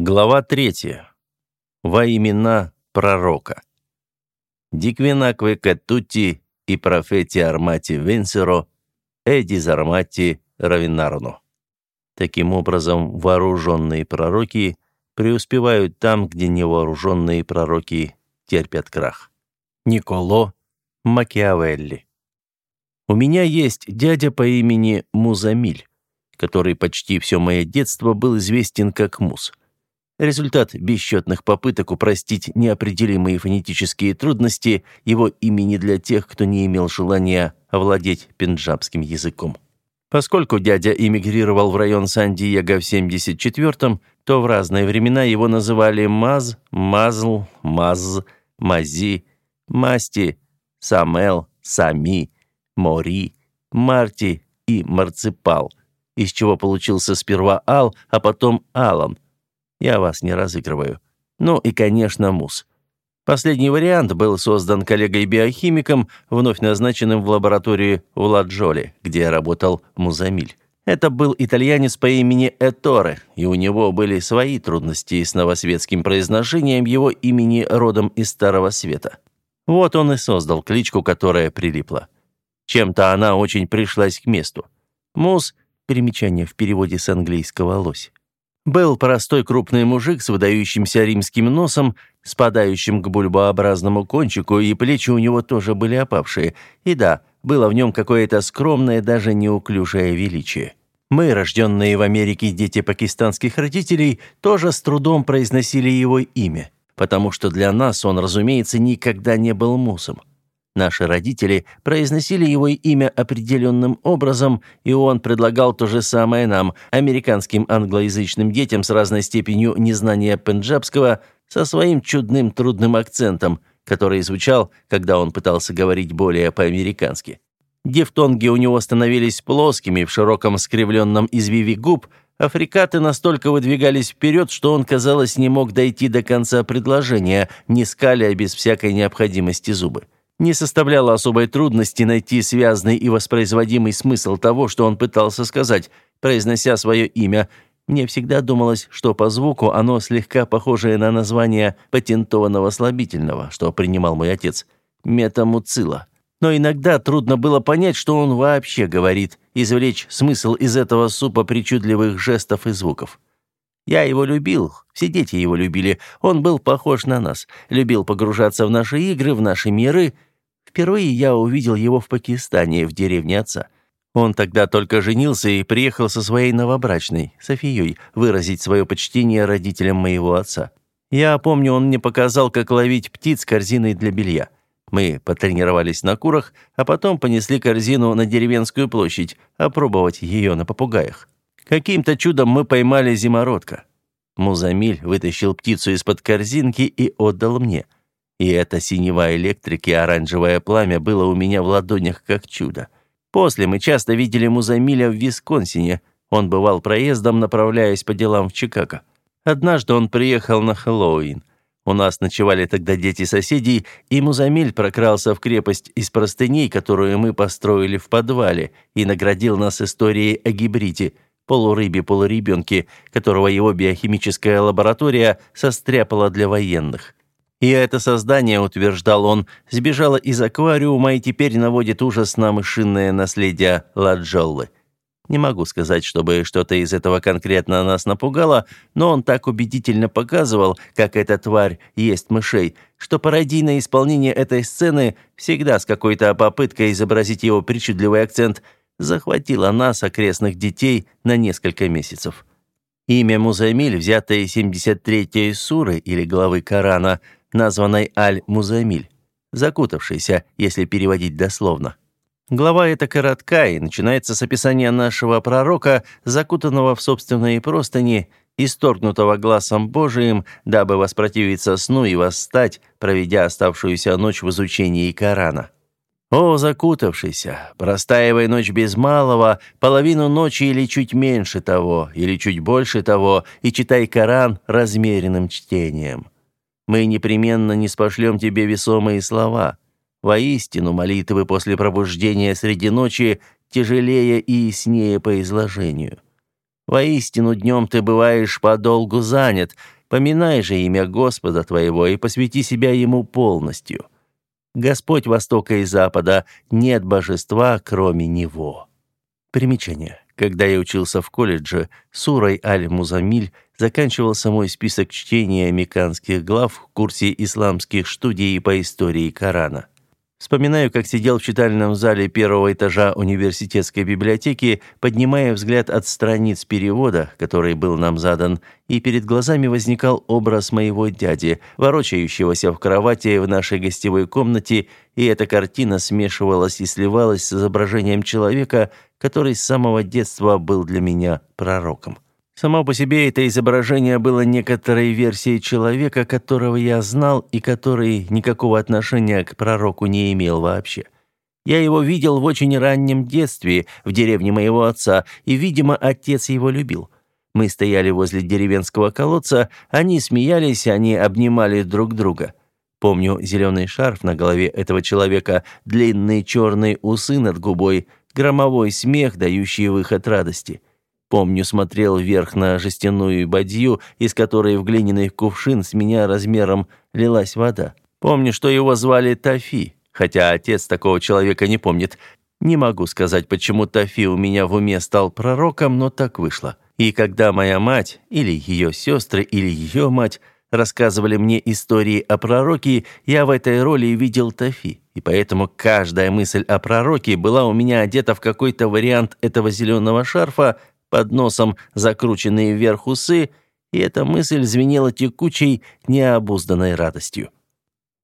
Глава 3. Во имена пророка. Диквинакве катути и профети армати венсеро, эди зармати равинарно. Таким образом, вооруженные пророки преуспевают там, где невооруженные пророки терпят крах. Николо Макиавелли. У меня есть дядя по имени Музамиль, который почти все мое детство был известен как Муз. Результат бесчетных попыток упростить неопределимые фонетические трудности его имени для тех, кто не имел желания овладеть пенджабским языком. Поскольку дядя эмигрировал в район Сан-Диего в 74-м, то в разные времена его называли Маз, Мазл, Маз, Мази, Масти, Самел, Сами, Мори, Марти и Марципал, из чего получился сперва Ал, а потом Алан – я вас не разыгрываю. Ну и, конечно, мусс. Последний вариант был создан коллегой-биохимиком, вновь назначенным в лаборатории в Ладжоле, где работал Музамиль. Это был итальянец по имени Эторе, и у него были свои трудности с новосветским произношением его имени родом из Старого Света. Вот он и создал кличку, которая прилипла. Чем-то она очень пришлась к месту. Мус – примечание в переводе с английского «лось». Был простой крупный мужик с выдающимся римским носом, спадающим к бульбообразному кончику, и плечи у него тоже были опавшие. И да, было в нем какое-то скромное, даже неуклюжее величие. Мы, рожденные в Америке дети пакистанских родителей, тоже с трудом произносили его имя, потому что для нас он, разумеется, никогда не был мусом. Наши родители произносили его имя определенным образом, и он предлагал то же самое нам, американским англоязычным детям с разной степенью незнания пенджабского, со своим чудным трудным акцентом, который звучал, когда он пытался говорить более по-американски. Дифтонги у него становились плоскими в широком скривленном извиве губ, Африкаты настолько выдвигались вперед, что он, казалось, не мог дойти до конца предложения, не скаля без всякой необходимости зубы. Не составляло особой трудности найти связный и воспроизводимый смысл того, что он пытался сказать, произнося свое имя. Мне всегда думалось, что по звуку оно слегка похожее на название патентованного слабительного, что принимал мой отец – метамуцила. Но иногда трудно было понять, что он вообще говорит, извлечь смысл из этого супа причудливых жестов и звуков. Я его любил, все дети его любили, он был похож на нас, любил погружаться в наши игры, в наши миры – Впервые я увидел его в Пакистане, в деревне отца. Он тогда только женился и приехал со своей новобрачной, Софией, выразить свое почтение родителям моего отца. Я помню, он мне показал, как ловить птиц корзиной для белья. Мы потренировались на курах, а потом понесли корзину на деревенскую площадь, опробовать ее на попугаях. Каким-то чудом мы поймали зимородка. Музамиль вытащил птицу из-под корзинки и отдал мне – и это синева электрики оранжевое пламя было у меня в ладонях как чудо. После мы часто видели Музамиля в Висконсине. Он бывал проездом, направляясь по делам в Чикаго. Однажды он приехал на Хэллоуин. У нас ночевали тогда дети соседей, и Музамиль прокрался в крепость из простыней, которую мы построили в подвале, и наградил нас историей о гибриде, полурыбе-полуребенке, которого его биохимическая лаборатория состряпала для военных. И это создание, утверждал он, сбежало из аквариума и теперь наводит ужас на мышиное наследие Ладжоллы. Не могу сказать, чтобы что-то из этого конкретно нас напугало, но он так убедительно показывал, как эта тварь ест мышей, что пародийное исполнение этой сцены, всегда с какой-то попыткой изобразить его причудливый акцент, захватило нас, окрестных детей, на несколько месяцев. Имя Музамиль, взятое из 73-й суры или главы Корана – названной Аль-Музамиль, закутавшийся, если переводить дословно. Глава эта коротка и начинается с описания нашего пророка, закутанного в собственные простыни, исторгнутого глазом Божиим, дабы воспротивиться сну и восстать, проведя оставшуюся ночь в изучении Корана. «О, закутавшийся, простаивай ночь без малого, половину ночи или чуть меньше того, или чуть больше того, и читай Коран размеренным чтением». Мы непременно не спошлем тебе весомые слова. Воистину, молитвы после пробуждения среди ночи тяжелее и яснее по изложению. Воистину, днем ты бываешь подолгу занят. Поминай же имя Господа твоего и посвяти себя ему полностью. Господь Востока и Запада, нет божества, кроме Него». Примечание. Когда я учился в колледже, Сурой Аль-Музамиль заканчивался мой список чтения американских глав в курсе исламских студий по истории Корана. Вспоминаю, как сидел в читальном зале первого этажа университетской библиотеки, поднимая взгляд от страниц перевода, который был нам задан, и перед глазами возникал образ моего дяди, ворочающегося в кровати в нашей гостевой комнате, и эта картина смешивалась и сливалась с изображением человека, который с самого детства был для меня пророком. Само по себе это изображение было некоторой версией человека, которого я знал и который никакого отношения к пророку не имел вообще. Я его видел в очень раннем детстве в деревне моего отца, и, видимо, отец его любил. Мы стояли возле деревенского колодца, они смеялись, они обнимали друг друга. Помню зеленый шарф на голове этого человека, длинные черные усы над губой, громовой смех, дающий выход радости. Помню, смотрел вверх на жестяную бадью, из которой в глиняный кувшин с меня размером лилась вода. Помню, что его звали Тафи, хотя отец такого человека не помнит. Не могу сказать, почему Тафи у меня в уме стал пророком, но так вышло. И когда моя мать, или ее сестры, или ее мать рассказывали мне истории о пророке, я в этой роли видел Тафи. И поэтому каждая мысль о пророке была у меня одета в какой-то вариант этого зеленого шарфа, под носом закрученные вверх усы, и эта мысль звенела текучей, необузданной радостью.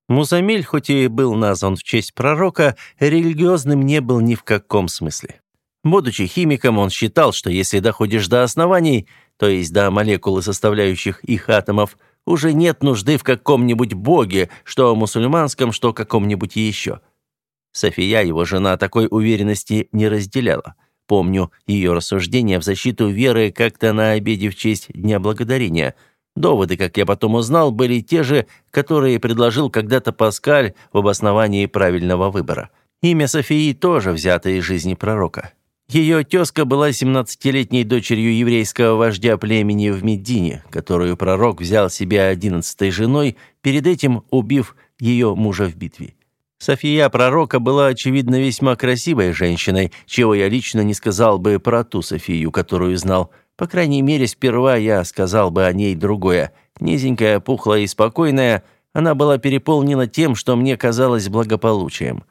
Музамиль, хоть и был назван в честь пророка, религиозным не был ни в каком смысле. Будучи химиком, он считал, что если доходишь до оснований, то есть до молекул составляющих их атомов, уже нет нужды в каком-нибудь боге, что мусульманском, что каком-нибудь еще. София, его жена, такой уверенности не разделяла. Помню ее рассуждения в защиту веры как-то на обеде в честь Дня Благодарения. Доводы, как я потом узнал, были те же, которые предложил когда-то Паскаль в обосновании правильного выбора. Имя Софии тоже взято из жизни пророка. Ее тезка была 17-летней дочерью еврейского вождя племени в Медине, которую пророк взял себе одиннадцатой женой, перед этим убив ее мужа в битве. София пророка была, очевидно, весьма красивой женщиной, чего я лично не сказал бы про ту Софию, которую знал. По крайней мере, сперва я сказал бы о ней другое. Низенькая, пухлая и спокойная, она была переполнена тем, что мне казалось благополучием.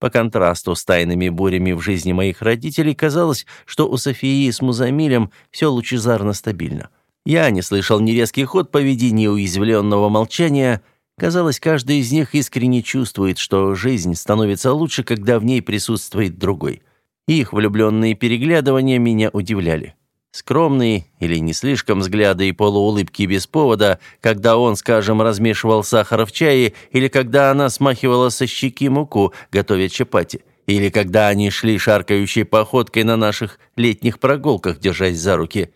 По контрасту с тайными бурями в жизни моих родителей казалось, что у Софии с Музамилем все лучезарно стабильно. Я не слышал ни резких отповедей, ни уязвленного молчания – Казалось, каждый из них искренне чувствует, что жизнь становится лучше, когда в ней присутствует другой. Их влюбленные переглядывания меня удивляли. Скромные или не слишком взгляды и полуулыбки без повода, когда он, скажем, размешивал сахар в чае, или когда она смахивала со щеки муку, готовя чапати, или когда они шли шаркающей походкой на наших летних прогулках, держась за руки.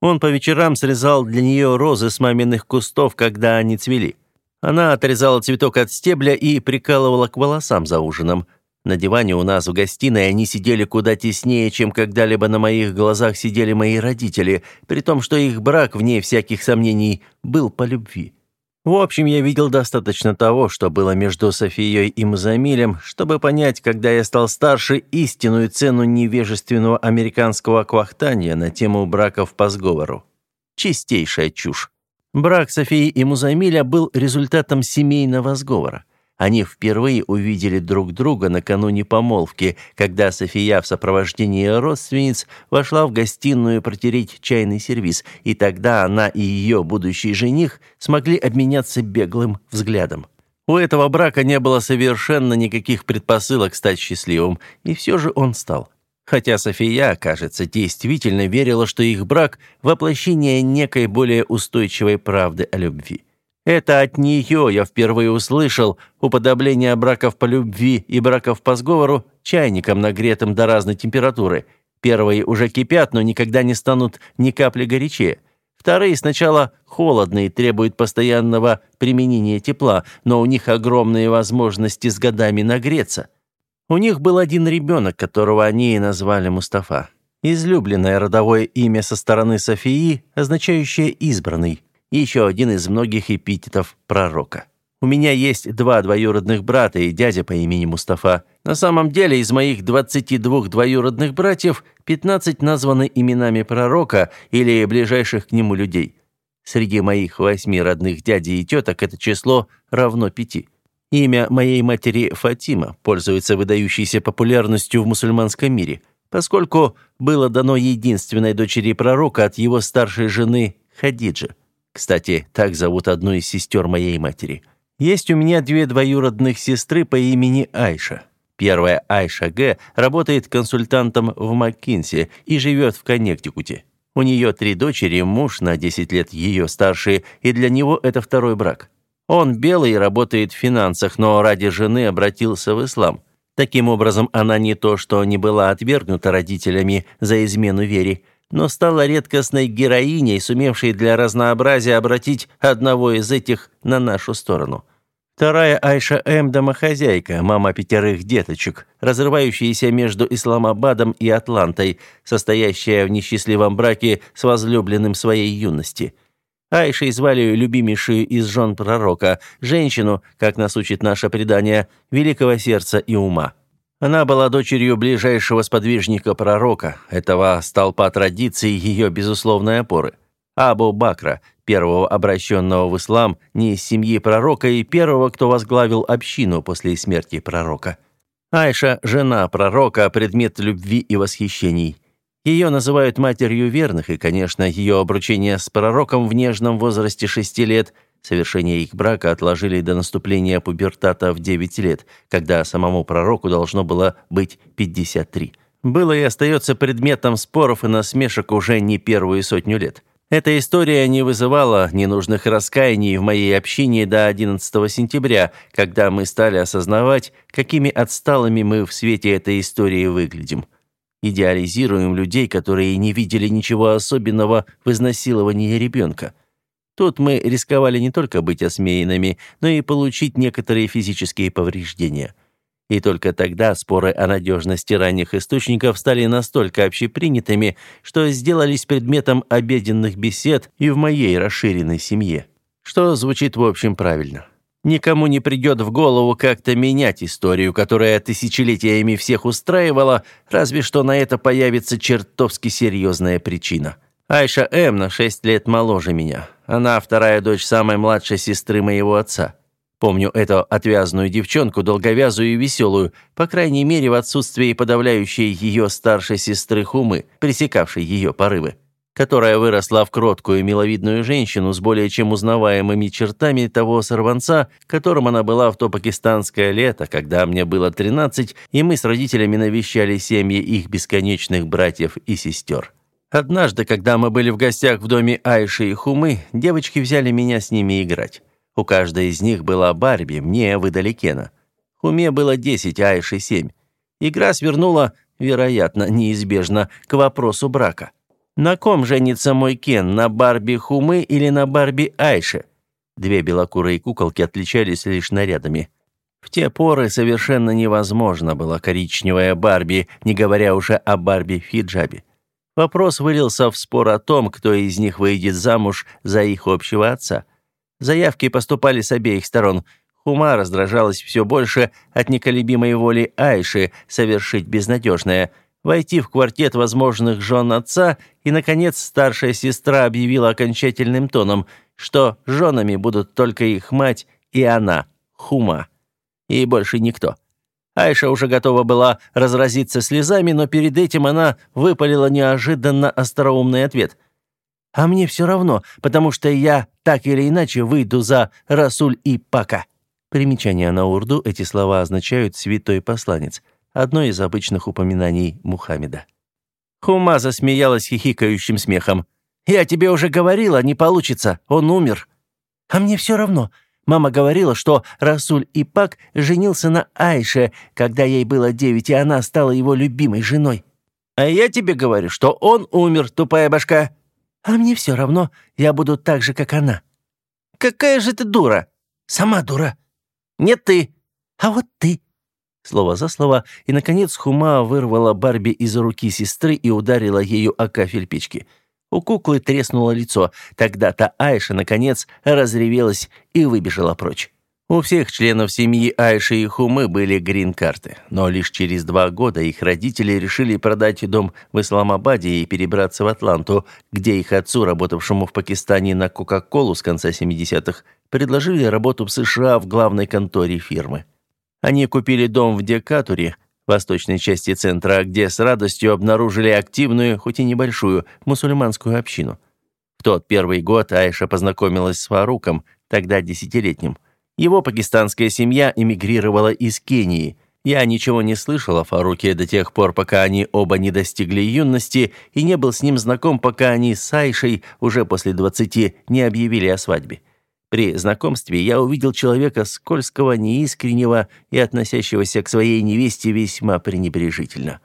Он по вечерам срезал для нее розы с маминых кустов, когда они цвели. Она отрезала цветок от стебля и прикалывала к волосам за ужином. На диване у нас в гостиной они сидели куда теснее, чем когда-либо на моих глазах сидели мои родители, при том, что их брак, вне всяких сомнений, был по любви. В общем, я видел достаточно того, что было между Софией и Мазамилем, чтобы понять, когда я стал старше, истинную цену невежественного американского квахтания на тему браков по сговору. Чистейшая чушь. Брак Софии и Музамиля был результатом семейного сговора. Они впервые увидели друг друга накануне помолвки, когда София в сопровождении родственниц вошла в гостиную протереть чайный сервиз, и тогда она и ее будущий жених смогли обменяться беглым взглядом. У этого брака не было совершенно никаких предпосылок стать счастливым, и все же он стал. Хотя София, кажется, действительно верила, что их брак – воплощение некой более устойчивой правды о любви. Это от нее я впервые услышал уподобление браков по любви и браков по сговору чайником, нагретым до разной температуры. Первые уже кипят, но никогда не станут ни капли горячее. Вторые сначала холодные, требуют постоянного применения тепла, но у них огромные возможности с годами нагреться – у них был один ребенок, которого они и назвали Мустафа. Излюбленное родовое имя со стороны Софии, означающее «избранный», еще один из многих эпитетов пророка. У меня есть два двоюродных брата и дядя по имени Мустафа. На самом деле, из моих 22 двоюродных братьев 15 названы именами пророка или ближайших к нему людей. Среди моих восьми родных дядей и теток это число равно пяти. Имя моей матери Фатима пользуется выдающейся популярностью в мусульманском мире, поскольку было дано единственной дочери пророка от его старшей жены Хадиджи. Кстати, так зовут одну из сестер моей матери – есть у меня две двоюродных сестры по имени Айша. Первая Айша Г. работает консультантом в Маккинси и живет в Коннектикуте. У нее три дочери, муж на 10 лет ее старше, и для него это второй брак. Он белый и работает в финансах, но ради жены обратился в ислам. Таким образом, она не то что не была отвергнута родителями за измену вере, но стала редкостной героиней, сумевшей для разнообразия обратить одного из этих на нашу сторону. Вторая Айша М. домохозяйка, мама пятерых деточек, разрывающаяся между Исламабадом и Атлантой, состоящая в несчастливом браке с возлюбленным своей юности. Айшей звали любимейшую из жен пророка, женщину, как нас учит наше предание, великого сердца и ума. Она была дочерью ближайшего сподвижника пророка, этого столпа традиций ее безусловной опоры. Абу Бакра, первого обращенного в ислам не из семьи пророка и первого, кто возглавил общину после смерти пророка. Айша – жена пророка, предмет любви и восхищений. Ее называют матерью верных, и, конечно, ее обручение с пророком в нежном возрасте шести лет – Совершение их брака отложили до наступления пубертата в 9 лет, когда самому пророку должно было быть 53. Было и остается предметом споров и насмешек уже не первую сотню лет. Эта история не вызывала ненужных раскаяний в моей общине до 11 сентября, когда мы стали осознавать, какими отсталыми мы в свете этой истории выглядим. Идеализируем людей, которые не видели ничего особенного в изнасиловании ребенка. Тут мы рисковали не только быть осмеянными, но и получить некоторые физические повреждения. И только тогда споры о надежности ранних источников стали настолько общепринятыми, что сделались предметом обеденных бесед и в моей расширенной семье. Что звучит в общем правильно. Никому не придет в голову как-то менять историю, которая тысячелетиями всех устраивала, разве что на это появится чертовски серьезная причина. Айша М. на шесть лет моложе меня. Она вторая дочь самой младшей сестры моего отца. Помню эту отвязную девчонку, долговязую и веселую, по крайней мере в отсутствии подавляющей ее старшей сестры Хумы, пресекавшей ее порывы, которая выросла в кроткую миловидную женщину с более чем узнаваемыми чертами того сорванца, которым она была в то пакистанское лето, когда мне было 13, и мы с родителями навещали семьи их бесконечных братьев и сестер. Однажды, когда мы были в гостях в доме Айши и Хумы, девочки взяли меня с ними играть. У каждой из них была Барби, мне выдали Кена. Хуме было 10, а Айше 7. Игра свернула, вероятно, неизбежно, к вопросу брака. На ком женится мой Кен, на Барби Хумы или на Барби Айше? Две белокурые куколки отличались лишь нарядами. В те поры совершенно невозможно было коричневая Барби, не говоря уже о Барби в хиджабе. Вопрос вылился в спор о том, кто из них выйдет замуж за их общего отца. Заявки поступали с обеих сторон. Хума раздражалась все больше от неколебимой воли Айши совершить безнадежное, войти в квартет возможных жен отца, и, наконец, старшая сестра объявила окончательным тоном, что женами будут только их мать и она, Хума, и больше никто. Айша уже готова была разразиться слезами, но перед этим она выпалила неожиданно остроумный ответ. «А мне все равно, потому что я так или иначе выйду за Расуль и Пака». Примечание на урду эти слова означают «святой посланец», одно из обычных упоминаний Мухаммеда. Хума засмеялась хихикающим смехом. «Я тебе уже говорила, не получится, он умер». «А мне все равно, Мама говорила, что Расуль Ипак женился на Айше, когда ей было девять, и она стала его любимой женой. А я тебе говорю, что он умер, тупая башка. А мне все равно, я буду так же, как она. Какая же ты дура? Сама дура. Нет ты. А вот ты. Слово за слово, и, наконец, Хума вырвала Барби из руки сестры и ударила ею о кафель печки. У куклы треснуло лицо. Тогда-то Айша, наконец, разревелась и выбежала прочь. У всех членов семьи Айши и Хумы были грин-карты, но лишь через два года их родители решили продать дом в Исламабаде и перебраться в Атланту, где их отцу, работавшему в Пакистане на Кока-Колу с конца 70-х, предложили работу в США в главной конторе фирмы. Они купили дом в Декатуре, восточной части центра, где с радостью обнаружили активную, хоть и небольшую, мусульманскую общину. В тот первый год Айша познакомилась с Фаруком, тогда десятилетним. Его пакистанская семья эмигрировала из Кении. Я ничего не слышал о Фаруке до тех пор, пока они оба не достигли юности, и не был с ним знаком, пока они с Айшей уже после двадцати не объявили о свадьбе. При знакомстве я увидел человека скользкого, неискреннего и относящегося к своей невесте весьма пренебрежительно.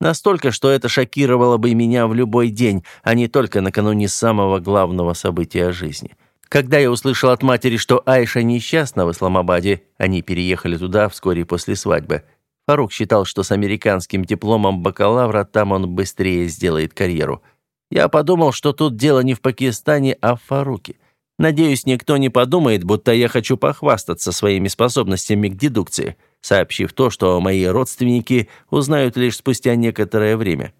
Настолько, что это шокировало бы меня в любой день, а не только накануне самого главного события жизни. Когда я услышал от матери, что Айша несчастна в Исламабаде, они переехали туда вскоре после свадьбы. Фарук считал, что с американским дипломом бакалавра там он быстрее сделает карьеру. Я подумал, что тут дело не в Пакистане, а в Фаруке. Надеюсь, никто не подумает, будто я хочу похвастаться своими способностями к дедукции, сообщив то, что мои родственники узнают лишь спустя некоторое время.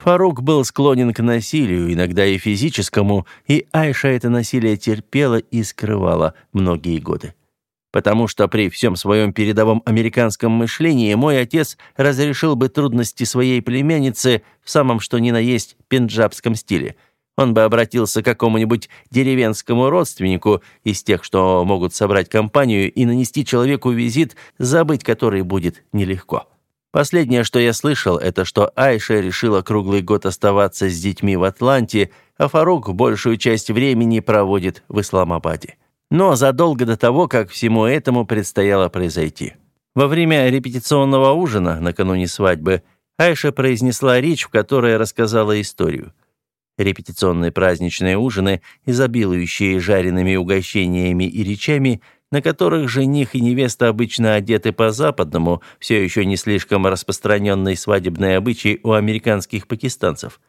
Фарук был склонен к насилию, иногда и физическому, и Айша это насилие терпела и скрывала многие годы. Потому что при всем своем передовом американском мышлении мой отец разрешил бы трудности своей племянницы в самом что ни на есть пенджабском стиле – он бы обратился к какому-нибудь деревенскому родственнику из тех, что могут собрать компанию и нанести человеку визит, забыть который будет нелегко. Последнее, что я слышал, это что Айша решила круглый год оставаться с детьми в Атланте, а Фарук большую часть времени проводит в Исламабаде. Но задолго до того, как всему этому предстояло произойти. Во время репетиционного ужина накануне свадьбы Айша произнесла речь, в которой рассказала историю. Репетиционные праздничные ужины, изобилующие жареными угощениями и речами, на которых жених и невеста обычно одеты по-западному, все еще не слишком распространенный свадебный обычай у американских пакистанцев.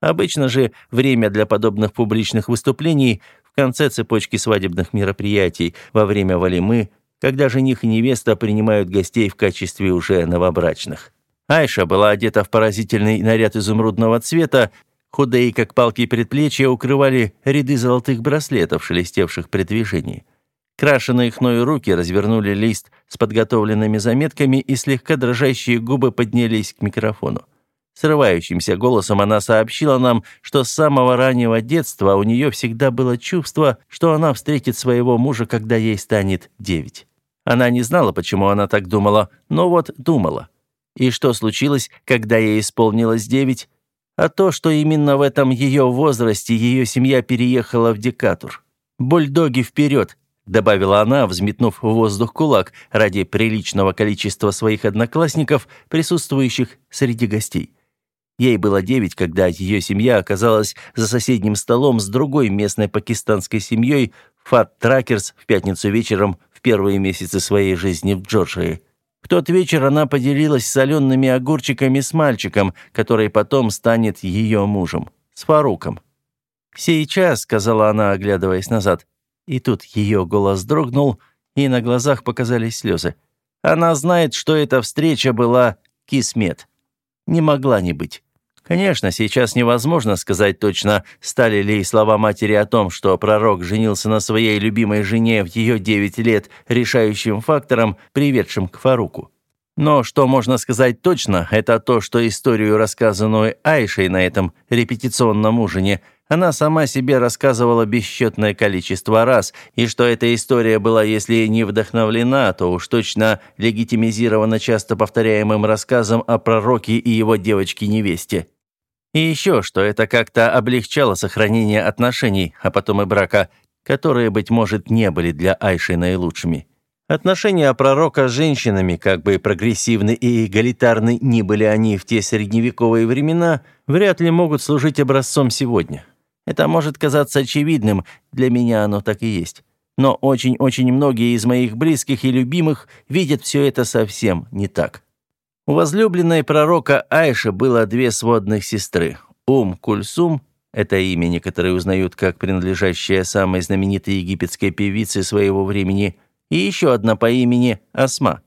Обычно же время для подобных публичных выступлений в конце цепочки свадебных мероприятий, во время валимы, когда жених и невеста принимают гостей в качестве уже новобрачных. Айша была одета в поразительный наряд изумрудного цвета, Худые, как палки предплечья, укрывали ряды золотых браслетов, шелестевших при движении. Крашеные хною руки развернули лист с подготовленными заметками, и слегка дрожащие губы поднялись к микрофону. Срывающимся голосом она сообщила нам, что с самого раннего детства у нее всегда было чувство, что она встретит своего мужа, когда ей станет девять. Она не знала, почему она так думала, но вот думала. И что случилось, когда ей исполнилось девять? А то, что именно в этом ее возрасте ее семья переехала в Декатур. «Бульдоги вперед!» — добавила она, взметнув в воздух кулак ради приличного количества своих одноклассников, присутствующих среди гостей. Ей было девять, когда ее семья оказалась за соседним столом с другой местной пакистанской семьей Фат Тракерс в пятницу вечером в первые месяцы своей жизни в Джорджии. Тот вечер она поделилась солеными огурчиками с мальчиком, который потом станет ее мужем, с Фаруком. «Сейчас», — сказала она, оглядываясь назад, и тут ее голос дрогнул, и на глазах показались слезы. Она знает, что эта встреча была кисмет. Не могла не быть. Конечно, сейчас невозможно сказать точно, стали ли слова матери о том, что пророк женился на своей любимой жене в ее девять лет, решающим фактором, приведшим к Фаруку. Но что можно сказать точно, это то, что историю, рассказанную Айшей на этом репетиционном ужине, она сама себе рассказывала бесчетное количество раз, и что эта история была, если не вдохновлена, то уж точно легитимизирована часто повторяемым рассказом о пророке и его девочке-невесте. И еще, что это как-то облегчало сохранение отношений, а потом и брака, которые, быть может, не были для Айши наилучшими. Отношения пророка с женщинами, как бы прогрессивны и эгалитарны ни были они в те средневековые времена, вряд ли могут служить образцом сегодня. Это может казаться очевидным, для меня оно так и есть. Но очень-очень многие из моих близких и любимых видят все это совсем не так. У возлюбленной пророка Айша было две сводных сестры. Ум Кульсум – это имя некоторые узнают как принадлежащее самой знаменитой египетской певице своего времени, и еще одна по имени Асма.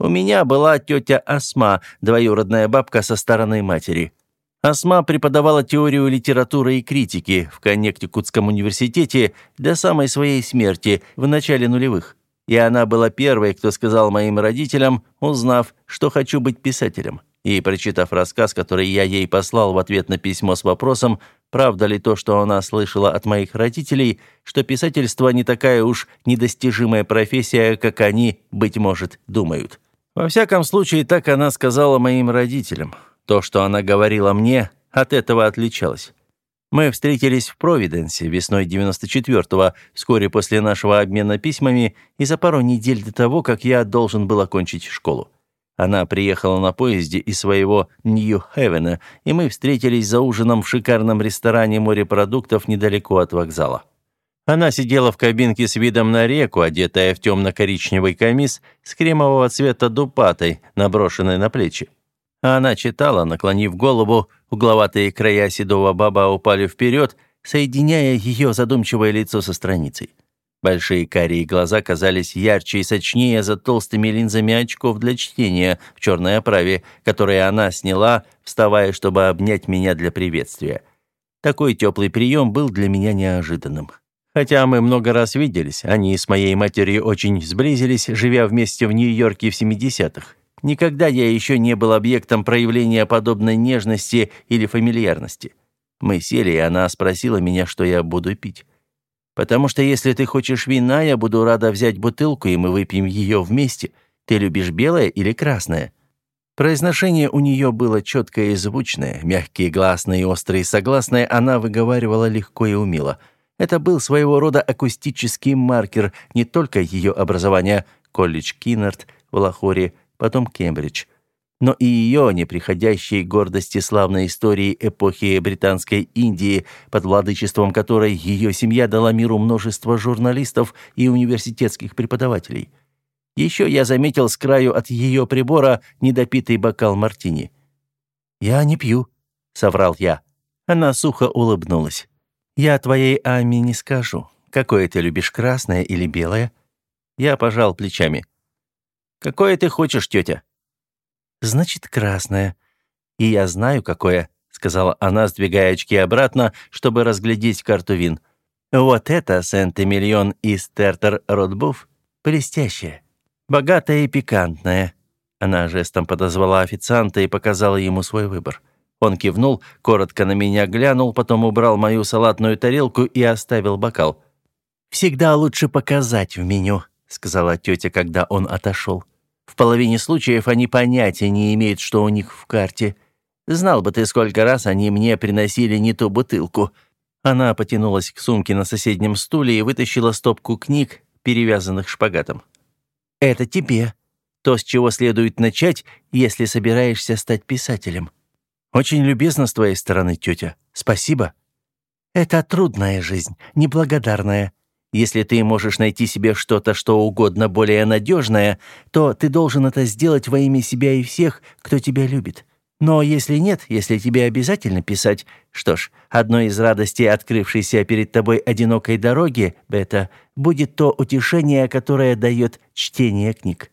У меня была тетя Асма, двоюродная бабка со стороны матери. Асма преподавала теорию литературы и критики в Коннектикутском университете до самой своей смерти в начале нулевых и она была первой, кто сказал моим родителям, узнав, что хочу быть писателем. И, прочитав рассказ, который я ей послал в ответ на письмо с вопросом, правда ли то, что она слышала от моих родителей, что писательство не такая уж недостижимая профессия, как они, быть может, думают. Во всяком случае, так она сказала моим родителям. То, что она говорила мне, от этого отличалось. Мы встретились в Провиденсе весной 94-го, вскоре после нашего обмена письмами и за пару недель до того, как я должен был окончить школу. Она приехала на поезде из своего Нью-Хевена, и мы встретились за ужином в шикарном ресторане морепродуктов недалеко от вокзала. Она сидела в кабинке с видом на реку, одетая в темно-коричневый камис с кремового цвета дупатой, наброшенной на плечи. Она читала, наклонив голову, угловатые края седого баба упали вперед, соединяя ее задумчивое лицо со страницей. Большие карие глаза казались ярче и сочнее за толстыми линзами очков для чтения в черной оправе, которые она сняла, вставая, чтобы обнять меня для приветствия. Такой теплый прием был для меня неожиданным. Хотя мы много раз виделись, они с моей матерью очень сблизились, живя вместе в Нью-Йорке в 70-х. Никогда я еще не был объектом проявления подобной нежности или фамильярности. Мы сели, и она спросила меня, что я буду пить. «Потому что если ты хочешь вина, я буду рада взять бутылку, и мы выпьем ее вместе. Ты любишь белое или красное?» Произношение у нее было четкое и звучное, мягкие гласные острые согласные она выговаривала легко и умело. Это был своего рода акустический маркер не только ее образования, колледж Киннард в Лахоре, потом Кембридж. Но и ее неприходящей гордости славной истории эпохи Британской Индии, под владычеством которой ее семья дала миру множество журналистов и университетских преподавателей. Еще я заметил с краю от ее прибора недопитый бокал мартини. «Я не пью», — соврал я. Она сухо улыбнулась. «Я твоей Ами не скажу. Какое ты любишь, красное или белое?» Я пожал плечами. Какое ты хочешь, тетя?» «Значит, красное. И я знаю, какое», — сказала она, сдвигая очки обратно, чтобы разглядеть карту вин. «Вот это Сент-Эмильон из Тертер-Ротбуф. Блестящее. Богатое и пикантное». Она жестом подозвала официанта и показала ему свой выбор. Он кивнул, коротко на меня глянул, потом убрал мою салатную тарелку и оставил бокал. «Всегда лучше показать в меню», — сказала тетя, когда он отошел. «В половине случаев они понятия не имеют, что у них в карте. Знал бы ты, сколько раз они мне приносили не ту бутылку». Она потянулась к сумке на соседнем стуле и вытащила стопку книг, перевязанных шпагатом. «Это тебе. То, с чего следует начать, если собираешься стать писателем». «Очень любезно с твоей стороны, тетя. Спасибо». «Это трудная жизнь, неблагодарная. Если ты можешь найти себе что-то, что угодно более надежное, то ты должен это сделать во имя себя и всех, кто тебя любит. Но если нет, если тебе обязательно писать, что ж, одной из радостей открывшейся перед тобой одинокой дороги, Бета, будет то утешение, которое дает чтение книг.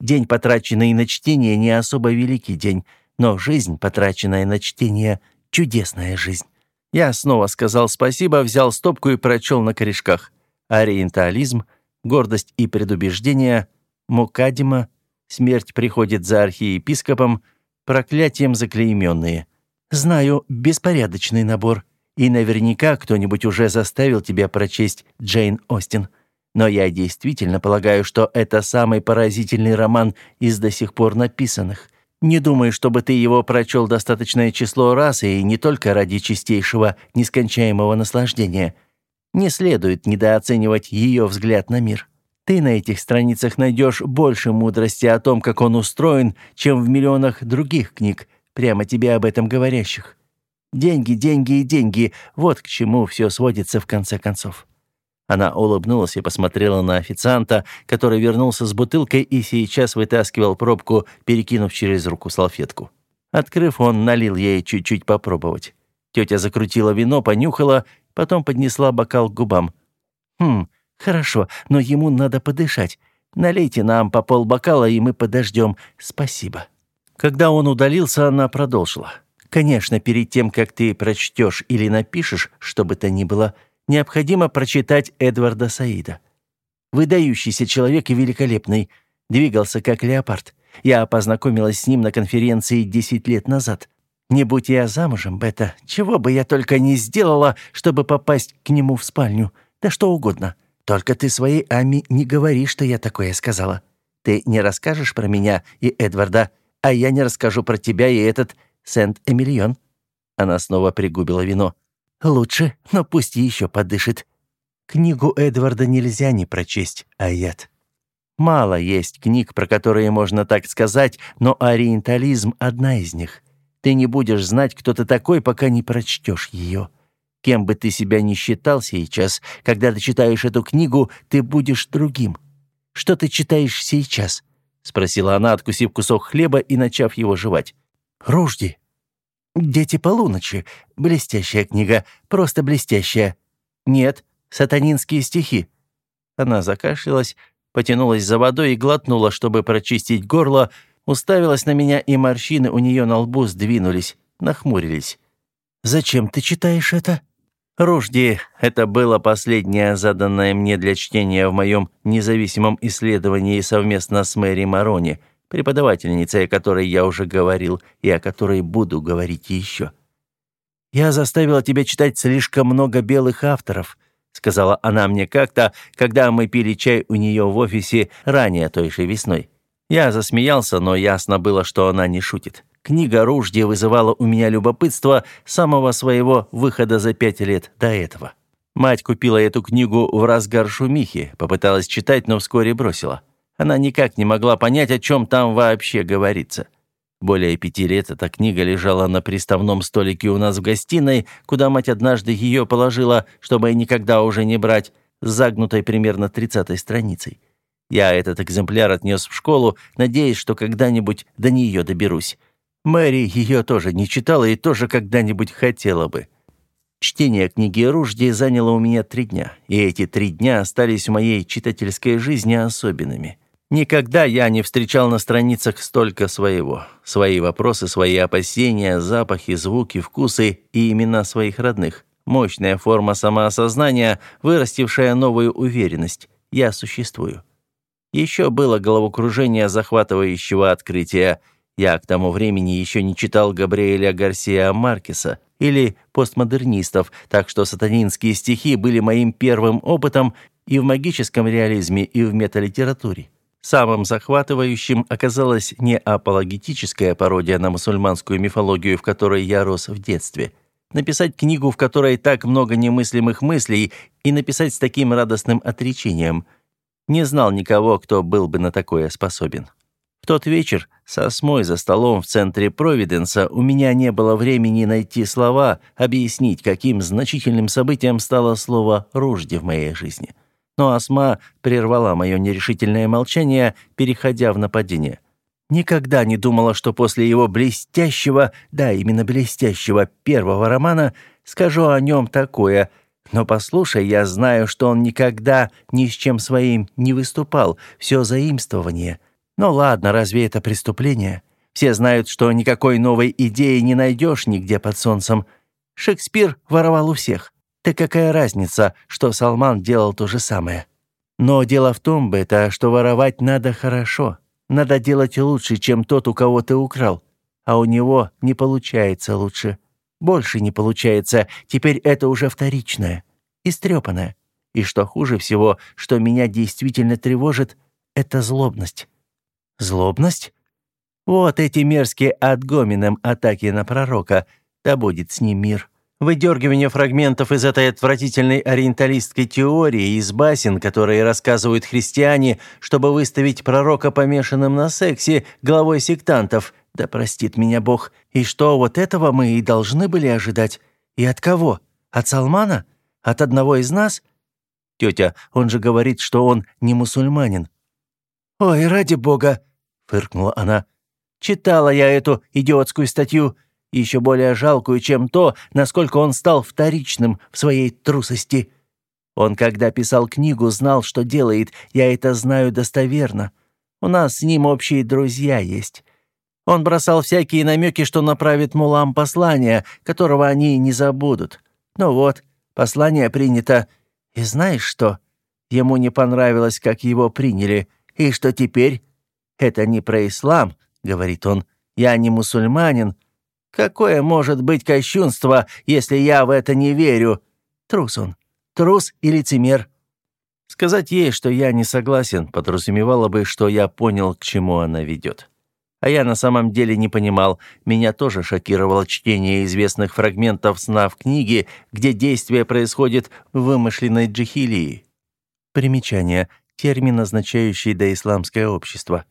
День, потраченный на чтение, не особо великий день, но жизнь, потраченная на чтение, чудесная жизнь. Я снова сказал спасибо, взял стопку и прочел на корешках ориентализм, гордость и предубеждение, мукадима, смерть приходит за архиепископом, проклятием заклейменные. Знаю, беспорядочный набор, и наверняка кто-нибудь уже заставил тебя прочесть Джейн Остин. Но я действительно полагаю, что это самый поразительный роман из до сих пор написанных. Не думаю, чтобы ты его прочел достаточное число раз, и не только ради чистейшего, нескончаемого наслаждения – не следует недооценивать ее взгляд на мир. Ты на этих страницах найдешь больше мудрости о том, как он устроен, чем в миллионах других книг, прямо тебе об этом говорящих. Деньги, деньги и деньги – вот к чему все сводится в конце концов. Она улыбнулась и посмотрела на официанта, который вернулся с бутылкой и сейчас вытаскивал пробку, перекинув через руку салфетку. Открыв, он налил ей чуть-чуть попробовать. Тетя закрутила вино, понюхала, потом поднесла бокал к губам. «Хм, хорошо, но ему надо подышать. Налейте нам по полбокала, и мы подождем. Спасибо». Когда он удалился, она продолжила. «Конечно, перед тем, как ты прочтешь или напишешь, что бы то ни было, необходимо прочитать Эдварда Саида. Выдающийся человек и великолепный. Двигался как леопард. Я познакомилась с ним на конференции 10 лет назад. Не будь я замужем, Бета, чего бы я только не сделала, чтобы попасть к нему в спальню. Да что угодно. Только ты своей Ами не говори, что я такое сказала. Ты не расскажешь про меня и Эдварда, а я не расскажу про тебя и этот Сент-Эмильон». Она снова пригубила вино. «Лучше, но пусть еще подышит. Книгу Эдварда нельзя не прочесть, Аят. Мало есть книг, про которые можно так сказать, но ориентализм — одна из них. Ты не будешь знать, кто ты такой, пока не прочтешь ее. Кем бы ты себя ни считал сейчас, когда ты читаешь эту книгу, ты будешь другим. Что ты читаешь сейчас?» — спросила она, откусив кусок хлеба и начав его жевать. «Ружди», «Дети полуночи. Блестящая книга. Просто блестящая». «Нет, сатанинские стихи». Она закашлялась, потянулась за водой и глотнула, чтобы прочистить горло, уставилась на меня, и морщины у нее на лбу сдвинулись, нахмурились. «Зачем ты читаешь это?» «Ружди, это было последнее заданное мне для чтения в моем независимом исследовании совместно с Мэри Марони», преподавательницей, о которой я уже говорил и о которой буду говорить еще. «Я заставила тебя читать слишком много белых авторов», сказала она мне как-то, когда мы пили чай у нее в офисе ранее той же весной. Я засмеялся, но ясно было, что она не шутит. Книга Ружди вызывала у меня любопытство самого своего выхода за пять лет до этого. Мать купила эту книгу в разгар шумихи, попыталась читать, но вскоре бросила. Она никак не могла понять, о чем там вообще говорится. Более пяти лет эта книга лежала на приставном столике у нас в гостиной, куда мать однажды ее положила, чтобы никогда уже не брать, с загнутой примерно тридцатой страницей. Я этот экземпляр отнес в школу, надеясь, что когда-нибудь до нее доберусь. Мэри ее тоже не читала и тоже когда-нибудь хотела бы. Чтение книги Ружди заняло у меня три дня, и эти три дня остались в моей читательской жизни особенными. Никогда я не встречал на страницах столько своего. Свои вопросы, свои опасения, запахи, звуки, вкусы и имена своих родных. Мощная форма самоосознания, вырастившая новую уверенность. Я существую. Еще было головокружение захватывающего открытия. Я к тому времени еще не читал Габриэля Гарсия Маркеса или постмодернистов, так что сатанинские стихи были моим первым опытом и в магическом реализме, и в металитературе. Самым захватывающим оказалась не апологетическая пародия на мусульманскую мифологию, в которой я рос в детстве. Написать книгу, в которой так много немыслимых мыслей, и написать с таким радостным отречением. Не знал никого, кто был бы на такое способен. В тот вечер со смой за столом в центре Провиденса у меня не было времени найти слова, объяснить, каким значительным событием стало слово «ружди» в моей жизни но Асма прервала мое нерешительное молчание, переходя в нападение. Никогда не думала, что после его блестящего, да, именно блестящего первого романа скажу о нем такое. Но послушай, я знаю, что он никогда ни с чем своим не выступал, все заимствование. Но ладно, разве это преступление? Все знают, что никакой новой идеи не найдешь нигде под солнцем. Шекспир воровал у всех. Так какая разница, что Салман делал то же самое? Но дело в том, Бета, что воровать надо хорошо. Надо делать лучше, чем тот, у кого ты украл. А у него не получается лучше. Больше не получается. Теперь это уже вторичное. Истрепанное. И что хуже всего, что меня действительно тревожит, это злобность. Злобность? Вот эти мерзкие от атаки на пророка. Да будет с ним мир. Выдергивание фрагментов из этой отвратительной ориенталистской теории из басен, которые рассказывают христиане, чтобы выставить пророка помешанным на сексе главой сектантов. Да простит меня Бог. И что, вот этого мы и должны были ожидать? И от кого? От Салмана? От одного из нас? Тетя, он же говорит, что он не мусульманин». «Ой, ради бога!» — фыркнула она. «Читала я эту идиотскую статью, еще более жалкую, чем то, насколько он стал вторичным в своей трусости. Он, когда писал книгу, знал, что делает, я это знаю достоверно. У нас с ним общие друзья есть. Он бросал всякие намеки, что направит мулам послание, которого они не забудут. Ну вот, послание принято. И знаешь что? Ему не понравилось, как его приняли. И что теперь? Это не про ислам, говорит он. Я не мусульманин. Какое может быть кощунство, если я в это не верю? Трус он. Трус и лицемер. Сказать ей, что я не согласен, подразумевало бы, что я понял, к чему она ведет. А я на самом деле не понимал. Меня тоже шокировало чтение известных фрагментов сна в книге, где действие происходит в вымышленной джихилии. Примечание. Термин, означающий доисламское общество.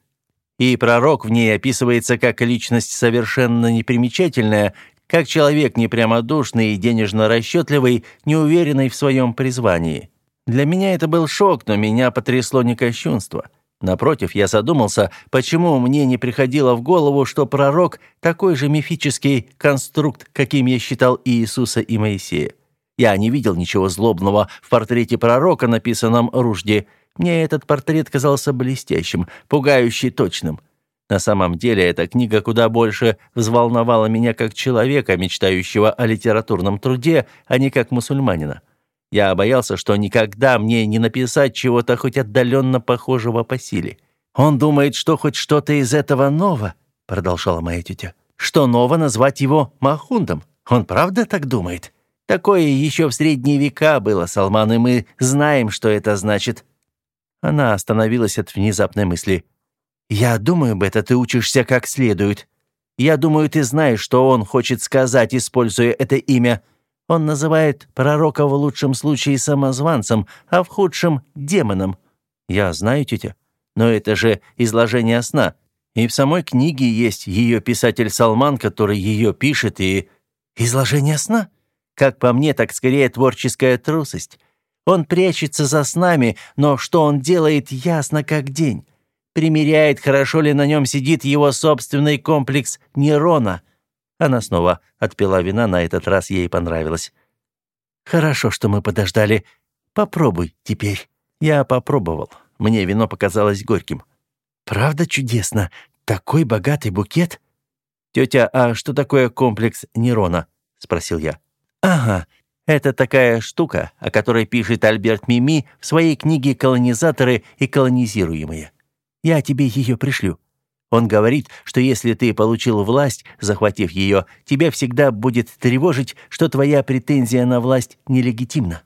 И пророк в ней описывается как личность совершенно непримечательная, как человек непрямодушный и денежно расчетливый, неуверенный в своем призвании. Для меня это был шок, но меня потрясло не кощунство. Напротив, я задумался, почему мне не приходило в голову, что пророк – такой же мифический конструкт, каким я считал Иисуса и Моисея. Я не видел ничего злобного в портрете пророка, написанном Ружде. Мне этот портрет казался блестящим, пугающе точным. На самом деле, эта книга куда больше взволновала меня как человека, мечтающего о литературном труде, а не как мусульманина. Я боялся, что никогда мне не написать чего-то хоть отдаленно похожего по силе. «Он думает, что хоть что-то из этого ново», — продолжала моя тетя. «Что ново назвать его Махундом? Он правда так думает? Такое еще в средние века было, Салман, и мы знаем, что это значит». Она остановилась от внезапной мысли. «Я думаю, Бета, ты учишься как следует. Я думаю, ты знаешь, что он хочет сказать, используя это имя. Он называет пророка в лучшем случае самозванцем, а в худшем — демоном. Я знаю, тетя, но это же изложение сна. И в самой книге есть ее писатель Салман, который ее пишет, и... Изложение сна? Как по мне, так скорее творческая трусость. Он прячется за снами, но что он делает, ясно как день. Примеряет, хорошо ли на нем сидит его собственный комплекс Нерона — она снова отпила вина, на этот раз ей понравилось. «Хорошо, что мы подождали. Попробуй теперь». Я попробовал. Мне вино показалось горьким. «Правда чудесно? Такой богатый букет?» «Тетя, а что такое комплекс Нерона?» — спросил я. «Ага, это такая штука, о которой пишет Альберт Мими в своей книге «Колонизаторы и колонизируемые». Я тебе ее пришлю. Он говорит, что если ты получил власть, захватив ее, тебя всегда будет тревожить, что твоя претензия на власть нелегитимна.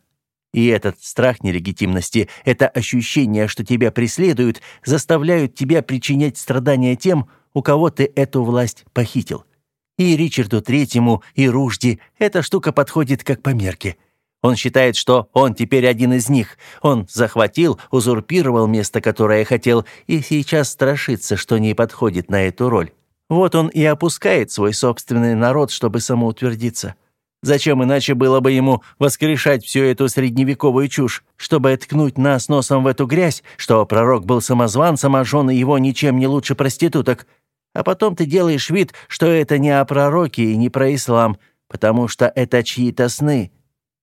И этот страх нелегитимности, это ощущение, что тебя преследуют, заставляют тебя причинять страдания тем, у кого ты эту власть похитил. И Ричарду Третьему, и Ружди эта штука подходит как по мерке – он считает, что он теперь один из них. Он захватил, узурпировал место, которое хотел, и сейчас страшится, что не подходит на эту роль. Вот он и опускает свой собственный народ, чтобы самоутвердиться. Зачем иначе было бы ему воскрешать всю эту средневековую чушь, чтобы ткнуть нас носом в эту грязь, что пророк был самозванцем, а жены его ничем не лучше проституток? А потом ты делаешь вид, что это не о пророке и не про ислам, потому что это чьи-то сны,